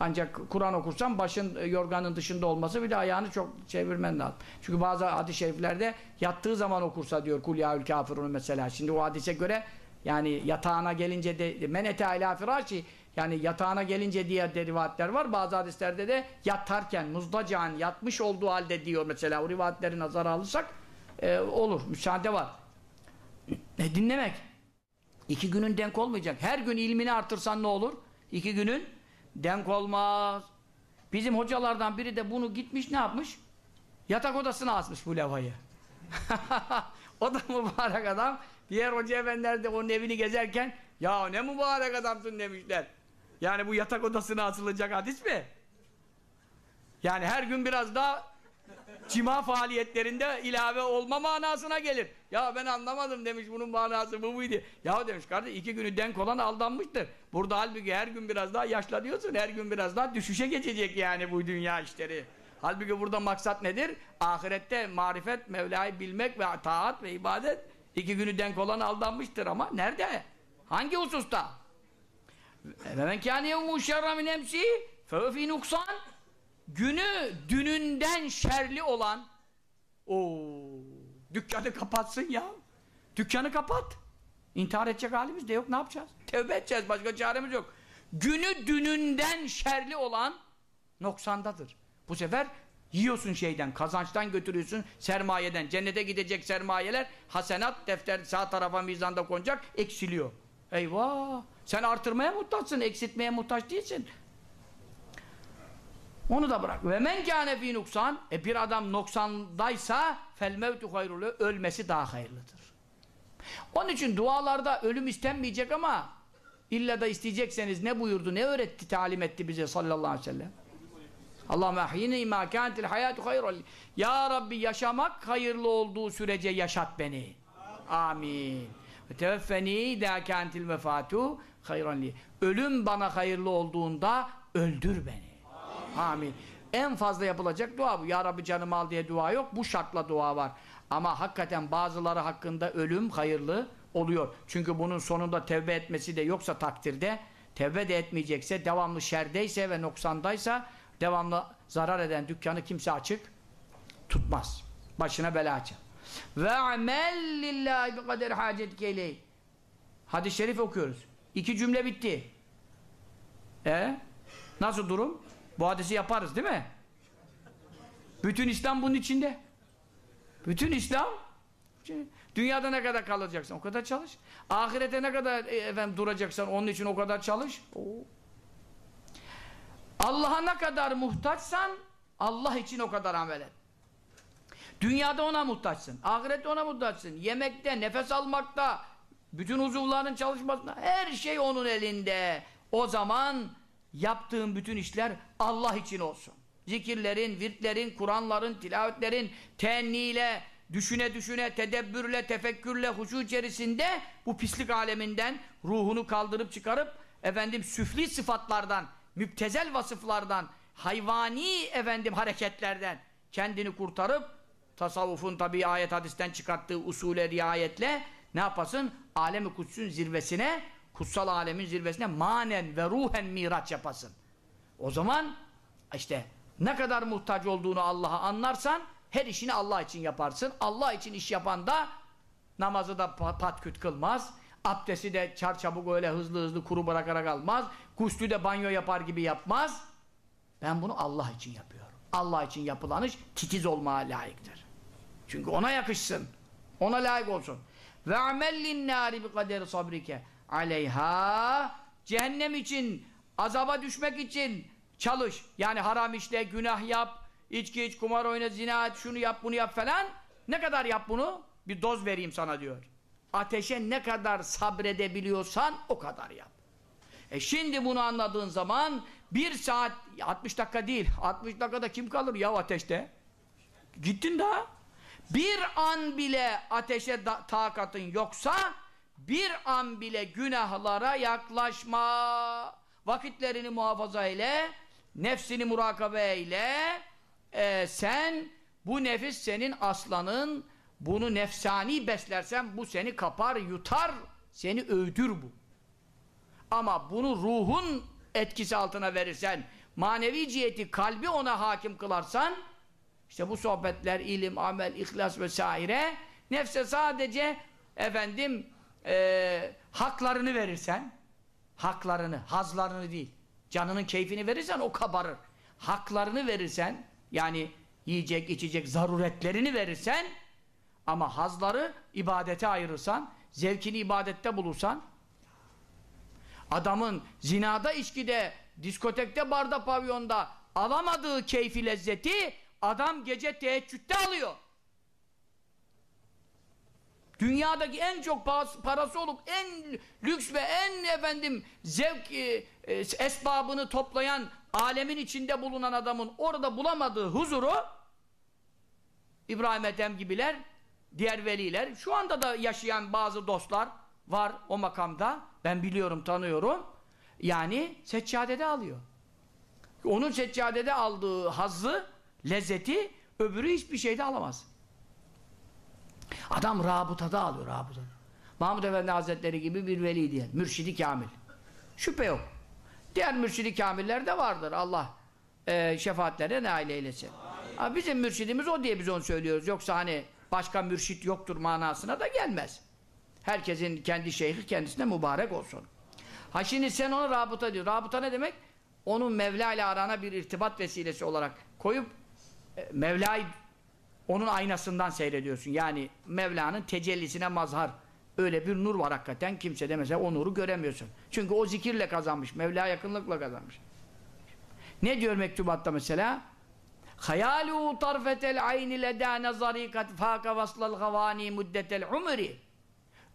A: Ancak Kur'an okursan başın e, yorganın dışında olması bile ayağını çok çevirmen lazım. Çünkü bazı hadis-i şeriflerde yattığı zaman okursa diyor kul yaül kafirun mesela. Şimdi o hadise göre yani yatağına gelince de ala firaşi yani yatağına gelince diye de var. Bazı hadislerde de yatarken muzdacan yatmış olduğu halde diyor mesela. O rivayetleri nazara alırsak e, olur. Müsaade var. E, dinlemek. İki günün denk olmayacak. Her gün ilmini artırsan ne olur? İki günün denk olmaz. Bizim hocalardan biri de bunu gitmiş ne yapmış? Yatak odasına asmış bu levhayı. [laughs] o da mübarek adam. Diğer hoca efendiler de onun evini gezerken ya ne mübarek adamsın demişler. Yani bu yatak odasına asılacak hadis mi? Yani her gün biraz daha cima faaliyetlerinde ilave olma manasına gelir. Ya ben anlamadım demiş bunun manası bu buydu. Ya demiş kardeş iki günü denk olan aldanmıştır. Burada halbuki her gün biraz daha yaşlanıyorsun. Her gün biraz daha düşüşe geçecek yani bu dünya işleri. Halbuki burada maksat nedir? Ahirette marifet, Mevla'yı bilmek ve taat ve ibadet iki günü denk olan aldanmıştır ama nerede? Hangi hususta? Ve men kâne yevmû şerra min emsi fe nuksan günü dününden şerli olan o dükkanı kapatsın ya. Dükkanı kapat. İntihar edecek halimiz de yok. Ne yapacağız? Tevbe edeceğiz. Başka çaremiz yok. Günü dününden şerli olan noksandadır. Bu sefer yiyorsun şeyden, kazançtan götürüyorsun, sermayeden. Cennete gidecek sermayeler, hasenat defter sağ tarafa mizanda konacak, eksiliyor. Eyvah! Sen artırmaya muhtaçsın, eksiltmeye muhtaç değilsin. Onu da bırak. Ve men kâne fî nuksan. E bir adam noksandaysa fel mevtu hayrulü ölmesi daha hayırlıdır. Onun için dualarda ölüm istenmeyecek ama illa da isteyecekseniz ne buyurdu, ne öğretti, talim etti bize sallallahu aleyhi ve sellem. Allahümme ahyini imâ kânetil hayâtu hayrul. Ya Rabbi yaşamak hayırlı olduğu sürece yaşat beni. Amin. Ve teveffeni idâ kânetil vefâtu hayran li. Ölüm bana hayırlı olduğunda öldür beni. Amin. En fazla yapılacak dua bu. Ya Rabbi canımı al diye dua yok. Bu şartla dua var. Ama hakikaten bazıları hakkında ölüm hayırlı oluyor. Çünkü bunun sonunda tevbe etmesi de yoksa takdirde tevbe de etmeyecekse, devamlı şerdeyse ve noksandaysa devamlı zarar eden dükkanı kimse açık tutmaz. Başına bela açar. Ve amel lillahi bi kader hacetike ileyh. Hadis-i şerif okuyoruz. İki cümle bitti. E nasıl durum? Bu hadisi yaparız değil mi? Bütün İslam bunun içinde. Bütün İslam dünyada ne kadar kalacaksın o kadar çalış. Ahirete ne kadar e, efendim duracaksan onun için o kadar çalış. Allah'a ne kadar muhtaçsan Allah için o kadar amel et. Dünyada ona muhtaçsın. Ahirette ona muhtaçsın. Yemekte, nefes almakta, bütün uzuvların çalışmasında her şey onun elinde. O zaman yaptığın bütün işler Allah için olsun. Zikirlerin, virtlerin, Kur'anların, tilavetlerin tenniyle, düşüne düşüne, tedebbürle, tefekkürle, huşu içerisinde bu pislik aleminden ruhunu kaldırıp çıkarıp efendim süfli sıfatlardan, müptezel vasıflardan, hayvani efendim hareketlerden kendini kurtarıp tasavvufun tabi ayet hadisten çıkarttığı usule riayetle ne yapasın? Alemi kutsun zirvesine kutsal alemin zirvesine manen ve ruhen miraç yapasın. O zaman işte ne kadar muhtaç olduğunu Allah'a anlarsan her işini Allah için yaparsın. Allah için iş yapan da namazı da patküt kılmaz. Abdesti de çarçabuk öyle hızlı hızlı kuru bırakarak almaz. Guslü de banyo yapar gibi yapmaz. Ben bunu Allah için yapıyorum. Allah için yapılan iş titiz olmaya layıktır. Çünkü ona yakışsın. Ona layık olsun. Ve amellin nari bi kaderi sabrike aleyha cehennem için azaba düşmek için çalış. Yani haram işle, günah yap, içki iç, kumar oyna, zina et, şunu yap, bunu yap falan. Ne kadar yap bunu? Bir doz vereyim sana diyor. Ateşe ne kadar sabredebiliyorsan o kadar yap. E şimdi bunu anladığın zaman bir saat, 60 dakika değil, 60 dakikada kim kalır ya ateşte? Gittin daha. Bir an bile ateşe da, takatın yoksa bir an bile günahlara yaklaşma. Vakitlerini muhafaza ile, nefsini murakabe ile, e, sen bu nefis senin aslanın, bunu nefsani beslersen bu seni kapar, yutar, seni öldür bu. Ama bunu ruhun etkisi altına verirsen, manevi ciheti, kalbi ona hakim kılarsan, işte bu sohbetler, ilim, amel, ihlas vesaire, nefse sadece efendim e, haklarını verirsen, haklarını, hazlarını değil, canının keyfini verirsen o kabarır. Haklarını verirsen, yani yiyecek, içecek, zaruretlerini verirsen, ama hazları ibadete ayırırsan, zevkini ibadette bulursan, adamın zinada, içkide, diskotekte, barda, pavyonda alamadığı keyfi, lezzeti, adam gece teheccüde alıyor. Dünyadaki en çok parası olup en lüks ve en efendim zevk e, e, esbabını toplayan alemin içinde bulunan adamın orada bulamadığı huzuru İbrahim Ethem gibiler diğer veliler şu anda da yaşayan bazı dostlar var o makamda. Ben biliyorum tanıyorum. Yani seccadede alıyor. Onun seccadede aldığı hazzı lezzeti öbürü hiçbir şeyde alamaz Adam rabıtada alıyor rabıtada. Mahmud Efendi Hazretleri gibi bir veli diye. Mürşidi Kamil. Şüphe yok. Diğer mürşidi kamiller de vardır. Allah e, şefaatlerine nail eylesin. Ama bizim mürşidimiz o diye biz onu söylüyoruz. Yoksa hani başka mürşit yoktur manasına da gelmez. Herkesin kendi şeyhi kendisine mübarek olsun. Ha şimdi sen onu rabıta diyor. Rabıta ne demek? Onun Mevla ile arana bir irtibat vesilesi olarak koyup e, Mevla'yı onun aynasından seyrediyorsun. Yani Mevla'nın tecellisine mazhar. Öyle bir nur var hakikaten. Kimse de mesela o nuru göremiyorsun. Çünkü o zikirle kazanmış. Mevla yakınlıkla kazanmış. Ne diyor mektubatta mesela? Hayalu tarfetel ayni leda nazarikat faka vaslal gavani muddetel umri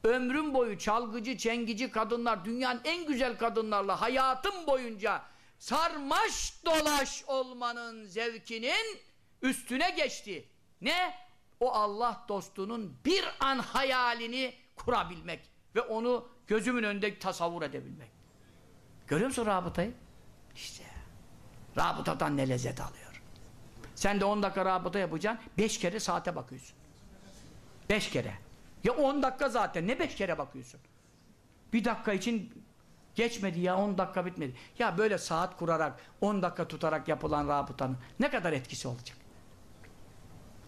A: ömrüm boyu çalgıcı, çengici kadınlar, dünyanın en güzel kadınlarla hayatım boyunca sarmaş dolaş olmanın zevkinin üstüne geçti. Ne? O Allah dostunun bir an hayalini kurabilmek ve onu gözümün önünde tasavvur edebilmek. Görüyor musun rabıtayı? İşte. Rabıtadan ne lezzet alıyor. Sen de 10 dakika rabıta yapacaksın, 5 kere saate bakıyorsun. 5 kere. Ya 10 dakika zaten. Ne 5 kere bakıyorsun? Bir dakika için geçmedi ya 10 dakika bitmedi. Ya böyle saat kurarak 10 dakika tutarak yapılan rabıtanın ne kadar etkisi olacak?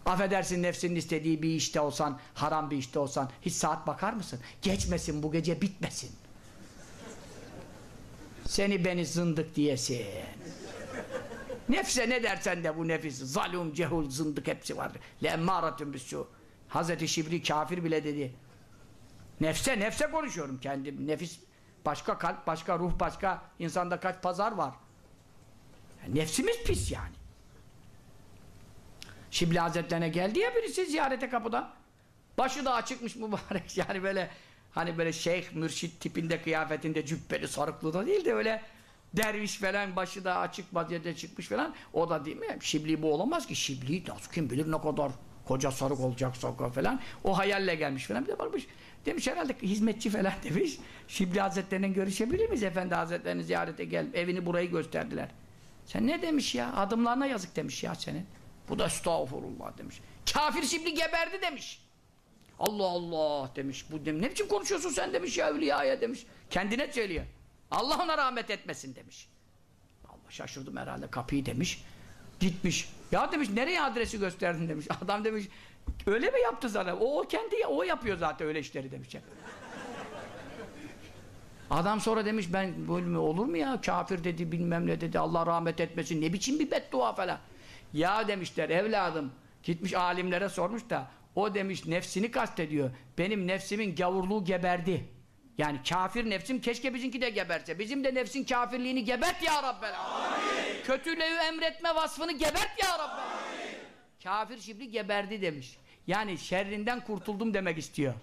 A: Affedersin nefsinin istediği bir işte olsan, haram bir işte olsan hiç saat bakar mısın? Geçmesin bu gece bitmesin. Seni beni zındık diyesin. Nefse ne dersen de bu nefis. Zalum, cehul, zındık hepsi var. Lemmâratun bissu. Hazreti Şibri kafir bile dedi. Nefse, nefse konuşuyorum kendim. Nefis başka, kalp başka, ruh başka. insanda kaç pazar var. Nefsimiz pis yani. Şibli Hazretlerine geldi ya birisi ziyarete kapıda. Başı da açıkmış mübarek. [laughs] Yani böyle hani böyle şeyh, mürşit tipinde, kıyafetinde, cübbeli, sarıklı da değil de öyle derviş falan başı da açık vaziyette çıkmış falan. O da değil mi? Şibli bu olamaz ki. Şibli kim bilir ne kadar koca sarık olacak sokağa falan. O hayalle gelmiş falan. Bir de bakmış. Demiş herhalde hizmetçi falan [laughs] demiş. Şibli Hazretleri'nin görüşebilir miyiz? Efendi Hazretleri'ni ziyarete gel. Evini burayı gösterdiler. Sen ne demiş ya? Adımlarına yazık demiş ya senin. Bu da estağfurullah demiş. Kafir Şibli geberdi demiş. Allah Allah demiş. Bu demiş. Ne biçim konuşuyorsun sen demiş ya evliyaya demiş. Kendine söylüyor. Allah ona rahmet etmesin demiş. Allah şaşırdım herhalde kapıyı demiş. Gitmiş. Ya demiş nereye adresi gösterdin demiş. [laughs] Adam demiş öyle mi yaptı sana? O, o kendi o yapıyor zaten öyle işleri demiş. Adam sonra demiş ben böyle olur mu ya kafir dedi bilmem ne dedi Allah rahmet etmesin ne biçim bir beddua falan. Ya demişler evladım gitmiş alimlere sormuş da o demiş nefsini kastediyor. Benim nefsimin gavurluğu geberdi. Yani kafir nefsim keşke bizimki de geberse. Bizim de nefsin kafirliğini gebert ya Rabbel. Amin. Kötülüğü emretme vasfını gebert ya Rabbel. Amin. Kafir şimdi geberdi demiş. Yani şerrinden kurtuldum demek istiyor.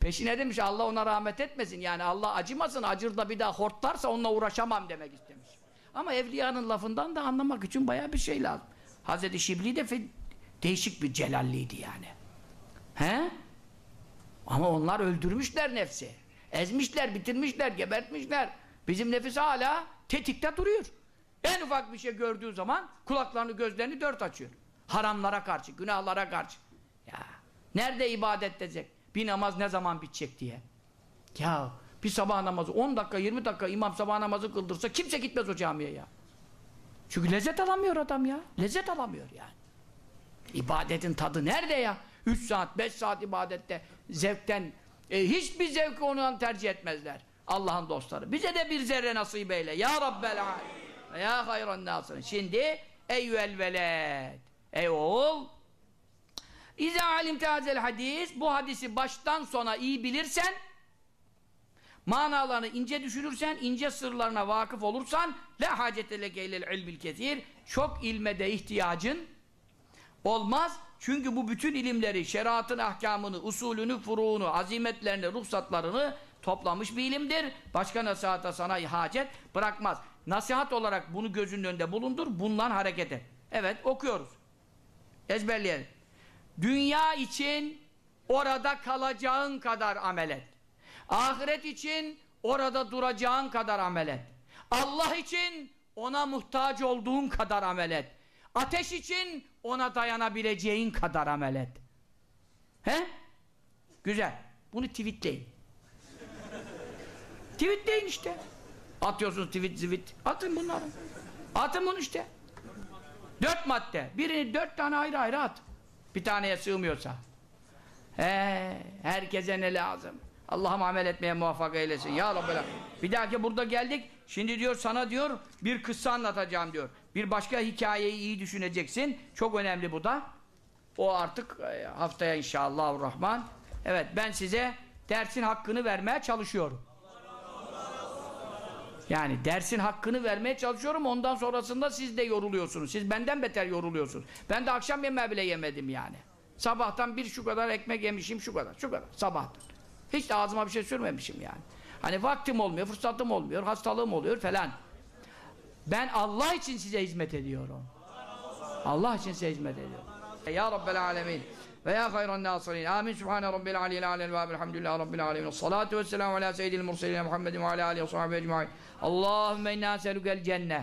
A: Peşine demiş Allah ona rahmet etmesin. Yani Allah acımasın. Acır da bir daha hortlarsa onunla uğraşamam demek istemiş. Ama evliyanın lafından da anlamak için baya bir şey lazım. Hazreti Şibli de değişik bir celalliydi yani. He? Ama onlar öldürmüşler nefsi. Ezmişler, bitirmişler, gebertmişler. Bizim nefis hala tetikte duruyor. En ufak bir şey gördüğü zaman kulaklarını, gözlerini dört açıyor. Haramlara karşı, günahlara karşı. Ya nerede ibadet edecek? Bir namaz ne zaman bitecek diye. Ya bir sabah namazı 10 dakika, 20 dakika imam sabah namazı kıldırsa kimse gitmez o camiye ya. Çünkü lezzet alamıyor adam ya. Lezzet alamıyor yani. İbadetin tadı nerede ya? 3 saat, 5 saat ibadette zevkten e, hiçbir zevki ondan tercih etmezler. Allah'ın dostları. Bize de bir zerre nasip eyle. Ya Rabbel Alem. Ya hayran nasırın. Şimdi eyyüel veled. Ey oğul. İza alim tazel hadis. Bu hadisi baştan sona iyi bilirsen manalarını ince düşünürsen, ince sırlarına vakıf olursan la hacete leke ilel ilmil kesir. Çok ilme de ihtiyacın olmaz. Çünkü bu bütün ilimleri, şeriatın ahkamını, usulünü, furuğunu, azimetlerini, ruhsatlarını toplamış bir ilimdir. Başka nasihata sana hacet bırakmaz. Nasihat olarak bunu gözünün önünde bulundur, bundan hareket et. Evet, okuyoruz. Ezberleyelim. Dünya için orada kalacağın kadar amel et. Ahiret için orada duracağın kadar amel et. Allah için ona muhtaç olduğun kadar amel et. Ateş için ona dayanabileceğin kadar amel et. He? Güzel. Bunu tweetleyin. [laughs] tweetleyin işte. Atıyorsunuz tweet zivit. Atın bunları. Atın bunu işte. Dört madde. Birini dört tane ayrı ayrı at. Bir taneye sığmıyorsa. He, herkese ne lazım? Allah'ım amel etmeye muvaffak eylesin. Ya Rabbi. Bir dahaki burada geldik. Şimdi diyor sana diyor bir kıssa anlatacağım diyor. Bir başka hikayeyi iyi düşüneceksin. Çok önemli bu da. O artık e, haftaya inşallah rahman. Evet ben size dersin hakkını vermeye çalışıyorum. Yani dersin hakkını vermeye çalışıyorum. Ondan sonrasında siz de yoruluyorsunuz. Siz benden beter yoruluyorsunuz. Ben de akşam yemeği bile yemedim yani. Sabahtan bir şu kadar ekmek yemişim şu kadar. Şu kadar sabahtan. Hiç de ağzıma bir şey sürmemişim yani. Hani vaktim olmuyor, fırsatım olmuyor, hastalığım oluyor falan. Ben Allah için size hizmet ediyorum. Allah için size hizmet ediyorum. Ya Rabbel Alemin ve ya hayran nasirin. Amin. Subhane Rabbil Aliyyil Alel ve Elhamdülillahi Rabbil Alemin. Salatu ve selamu ala seyyidil murselin Muhammedin ve ala alihi ve sahbihi ecma'in. Allahümme inna selukel cenneh.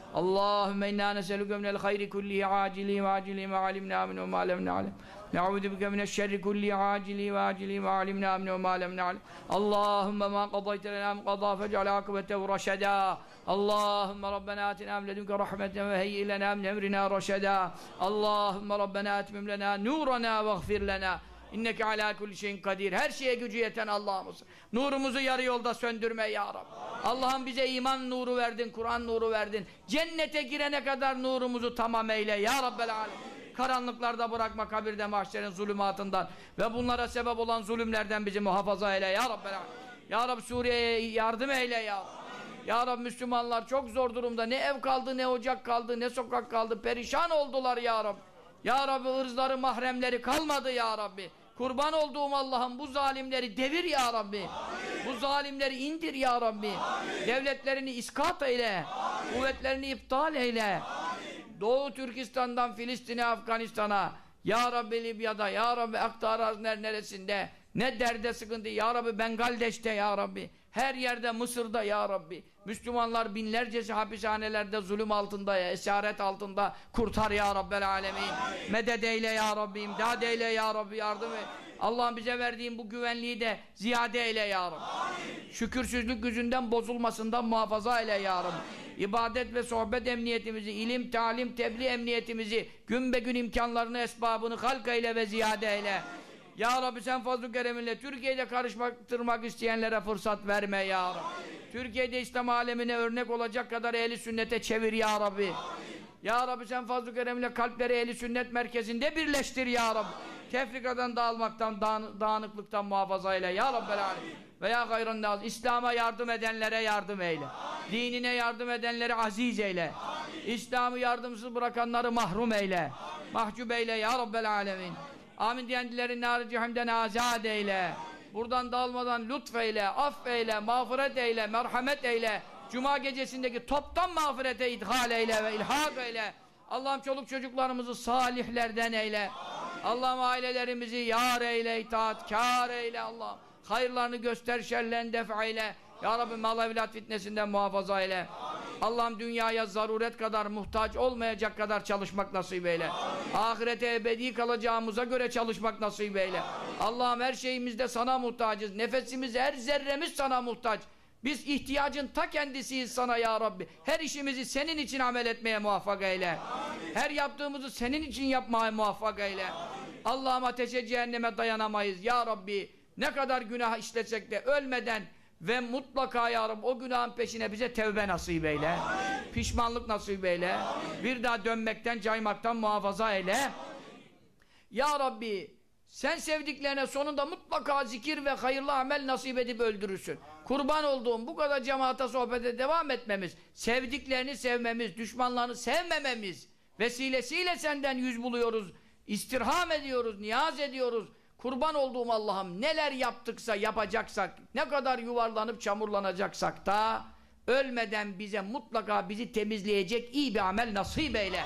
A: اللهم إنا نسألك من الخير كله عاجله وعاجله ما علمنا منه وما لم نعلم. نعوذ بك من الشر كله عاجله وعاجله ما علمنا منه وما لم نعلم. اللهم ما قضيت لنا من قضاء فاجعل عاقبته رشدا. اللهم ربنا آتنا من لدنك رحمة وهيئ لنا من أمرنا رشدا. اللهم ربنا أتمم لنا نورنا واغفر لنا. İnneke ala kulli şeyin kadir. Her şeye gücü yeten Allah'ımız. Nurumuzu yarı yolda söndürme ya Rabbi. Allah'ım bize iman nuru verdin, Kur'an nuru verdin. Cennete girene kadar nurumuzu tamam eyle ya Rabbel alem. Karanlıklarda bırakma kabirde mahşerin zulümatından ve bunlara sebep olan zulümlerden bizi muhafaza eyle ya Rabbel. Ya Rabbi Suriye'ye yardım eyle ya Rabbi. Ya Rabbi Müslümanlar çok zor durumda. Ne ev kaldı, ne ocak kaldı, ne sokak kaldı. Perişan oldular ya Rabbi. Ya Rabbi ırzları, mahremleri kalmadı ya Rabbi. Kurban olduğum Allah'ım bu zalimleri devir ya Rabbi. Amin. Bu zalimleri indir ya Rabbi. Amin. Devletlerini iskat eyle. Amin. Kuvvetlerini iptal eyle. Amin. Doğu Türkistan'dan Filistin'e, Afganistan'a, Ya Rabbi Libya'da, Ya Rabbi Aktarazner neresinde, ne derde sıkıntı, Ya Rabbi Bengaldeş'te Ya Rabbi, her yerde Mısır'da Ya Rabbi, Müslümanlar binlercesi hapishanelerde zulüm altında, esaret altında kurtar Ya Rabbel Alemin. Medet eyle Ya Rabbi, imdad eyle Ya Rabbi, yardım et. Allah'ım bize verdiğin bu güvenliği de ziyade eyle Ya Rabbi. Amin. Şükürsüzlük yüzünden bozulmasından muhafaza eyle Ya Rabbi. Amin. İbadet ve sohbet emniyetimizi, ilim, talim, tebliğ emniyetimizi, gün be gün imkanlarını, esbabını halk eyle ve ziyade eyle. Ya Rabbi sen fazl-ı kereminle Türkiye'de karıştırmak isteyenlere fırsat verme Ya Rabbi. Amin. Türkiye'de İslam alemine örnek olacak kadar ehli sünnete çevir Ya Rabbi. Amin. Ya Rabbi sen fazl-ı kereminle kalpleri ehli sünnet merkezinde birleştir Ya Rabbi. Amin. Tefrikadan dağılmaktan, dağın, dağınıklıktan muhafaza eyle Ya Rabbel Alemin. Veya gayrın naz. İslam'a yardım edenlere yardım eyle. Amin. Dinine yardım edenleri aziz eyle. İslam'ı yardımsız bırakanları mahrum eyle. Amin. Mahcup eyle Ya Rabbel Alemin. Amin diyenlerin nar-ı cehimden azad eyle. Buradan dağılmadan lütfeyle, affeyle, mağfiret eyle, merhamet eyle. Cuma gecesindeki toptan mağfirete idhal eyle ve ilhak eyle. Allah'ım çoluk çocuklarımızı salihlerden eyle. Allah'ım ailelerimizi yar eyle, itaatkar eyle Allah'ım. Hayırlarını göster, şerlerini def eyle. Ya Rabbi mal evlat fitnesinden muhafaza eyle. Allah'ım dünyaya zaruret kadar muhtaç olmayacak kadar çalışmak nasip eyle. Amin. Ahirete ebedi kalacağımıza göre çalışmak nasip eyle. Allah'ım her şeyimizde sana muhtacız. Nefesimiz, her zerremiz sana muhtaç. Biz ihtiyacın ta kendisiyiz sana ya Rabbi. Her işimizi senin için amel etmeye muvaffak eyle. Amin. Her yaptığımızı senin için yapmaya muvaffak eyle. Allah'ım ateşe cehenneme dayanamayız ya Rabbi. Ne kadar günah işletsek de ölmeden ve mutlaka ya Rabbi o günahın peşine bize tevbe nasip eyle. Amin. Pişmanlık nasip eyle. Amin. Bir daha dönmekten, caymaktan muhafaza eyle. Amin. Ya Rabbi sen sevdiklerine sonunda mutlaka zikir ve hayırlı amel nasip edip öldürürsün. Kurban olduğum bu kadar cemaate sohbete devam etmemiz, sevdiklerini sevmemiz, düşmanlarını sevmememiz vesilesiyle senden yüz buluyoruz, istirham ediyoruz, niyaz ediyoruz. Kurban olduğum Allah'ım neler yaptıksa yapacaksak, ne kadar yuvarlanıp çamurlanacaksak da ölmeden bize mutlaka bizi temizleyecek iyi bir amel nasip eyle.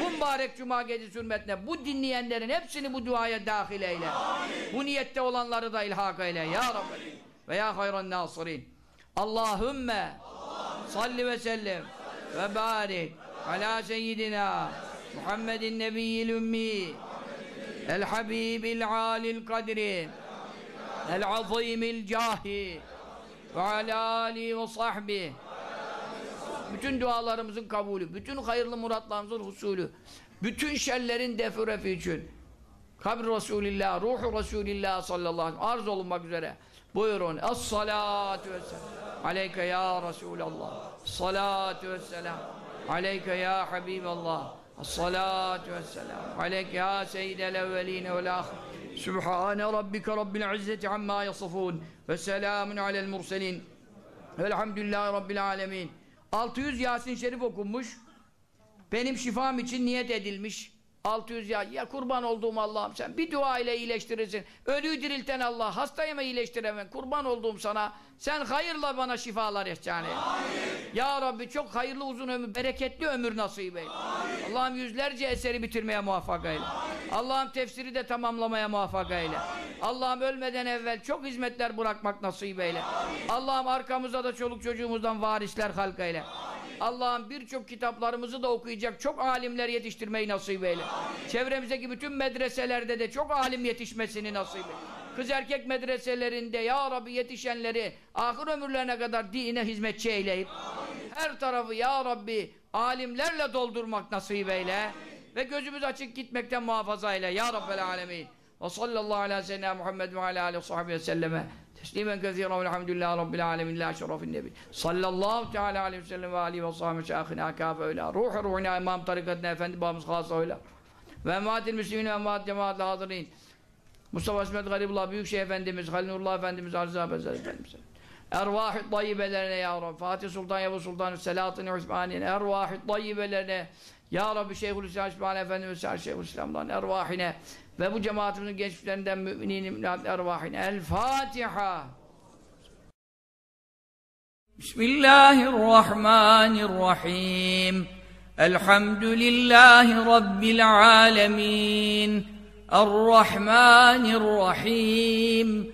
A: Bu mübarek cuma gecesi hürmetine bu dinleyenlerin hepsini bu duaya dahil eyle. Bu niyette olanları da ilhak eyle. Ya Rabbi ve ya hayran nasirin. Allahümme salli ve sellem ve barik ala seyyidina Muhammedin nebiyyil ümmi el azimil cahi ve ala alihi ve sahbihi bütün dualarımızın kabulü, bütün hayırlı muratlarımızın husulü, bütün şerlerin defurefi için kabr Resulillah, ruhu Resulillah sallallahu aleyhi ve sellem arz olunmak üzere buyurun. Es-salatu vesselam aleyke ya Resulallah. Salatu vesselam aleyke ya Habiballah. Es-salatu vesselam aleyke ya seyyidel evveline vel ahir. Sübhane rabbike rabbil izzeti amma yasifun ve selamun alel murselin. Velhamdülillahi rabbil alemin. 600 Yasin Şerif okunmuş. Benim şifam için niyet edilmiş. 600 ya, ya kurban olduğum Allah'ım sen bir dua ile iyileştirirsin. Ölüyü dirilten Allah, hastayı mı iyileştiremem? Kurban olduğum sana. Sen hayırla bana şifalar ihsan et. Ya Rabbi çok hayırlı uzun ömür, bereketli ömür nasip eyle. Allah'ım yüzlerce eseri bitirmeye muvaffak eyle. Allah'ım tefsiri de tamamlamaya muvaffak eyle. Allah'ım ölmeden evvel çok hizmetler bırakmak nasip eyle. Allah'ım arkamıza da çoluk çocuğumuzdan varisler halk eyle. Allah'ım birçok kitaplarımızı da okuyacak çok alimler yetiştirmeyi nasip eyle. Çevremizdeki bütün medreselerde de çok alim yetişmesini nasip eyle. Kız erkek medreselerinde ya Rabbi yetişenleri ahir ömürlerine kadar dine hizmetçi eyleyip her tarafı ya Rabbi alimlerle doldurmak nasip eyle ve gözümüz açık gitmekten muhafaza eyle ya Rabbel alemin. Ve sallallahu ala seyyidina Muhammed ve ala aleyhi ve sahbihi ve selleme. Teslimen kezira velhamdülillahi rabbil alemin. La şerefin nebi. Sallallahu teala aleyhi ve sellem ve aleyhi ve sahbihi şahına kâfe öyle. Ruhu ruhuna imam tarikatına efendi babamız khasa öyle. Ve ematil müslimin ve ematil cemaatle hazirin Mustafa İsmet Garibullah Büyükşehir Efendimiz Halil Nurullah Efendimiz Abezler Efendimiz Ervah-ı tayyibelerine ya Rabbi. Fatih Sultan Yavuz Sultan Selahattin Osmaniye'ne Ervah-ı tayyibelerine Ya Rabbi Şeyhülislam İsmail Efendimiz Şeyhülislam'dan ervahine ve bu cemaatimizin gençlerinden müminin ervahine. El Fatiha. Bismillahirrahmanirrahim. Elhamdülillahi Rabbil alemin. Errahmanirrahim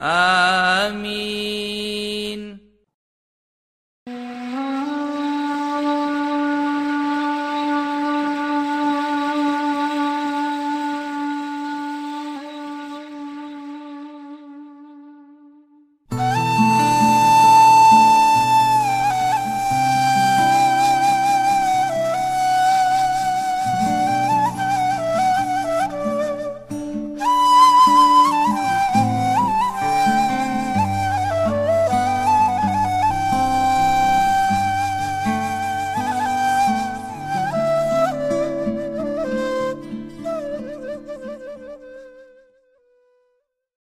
A: آمين.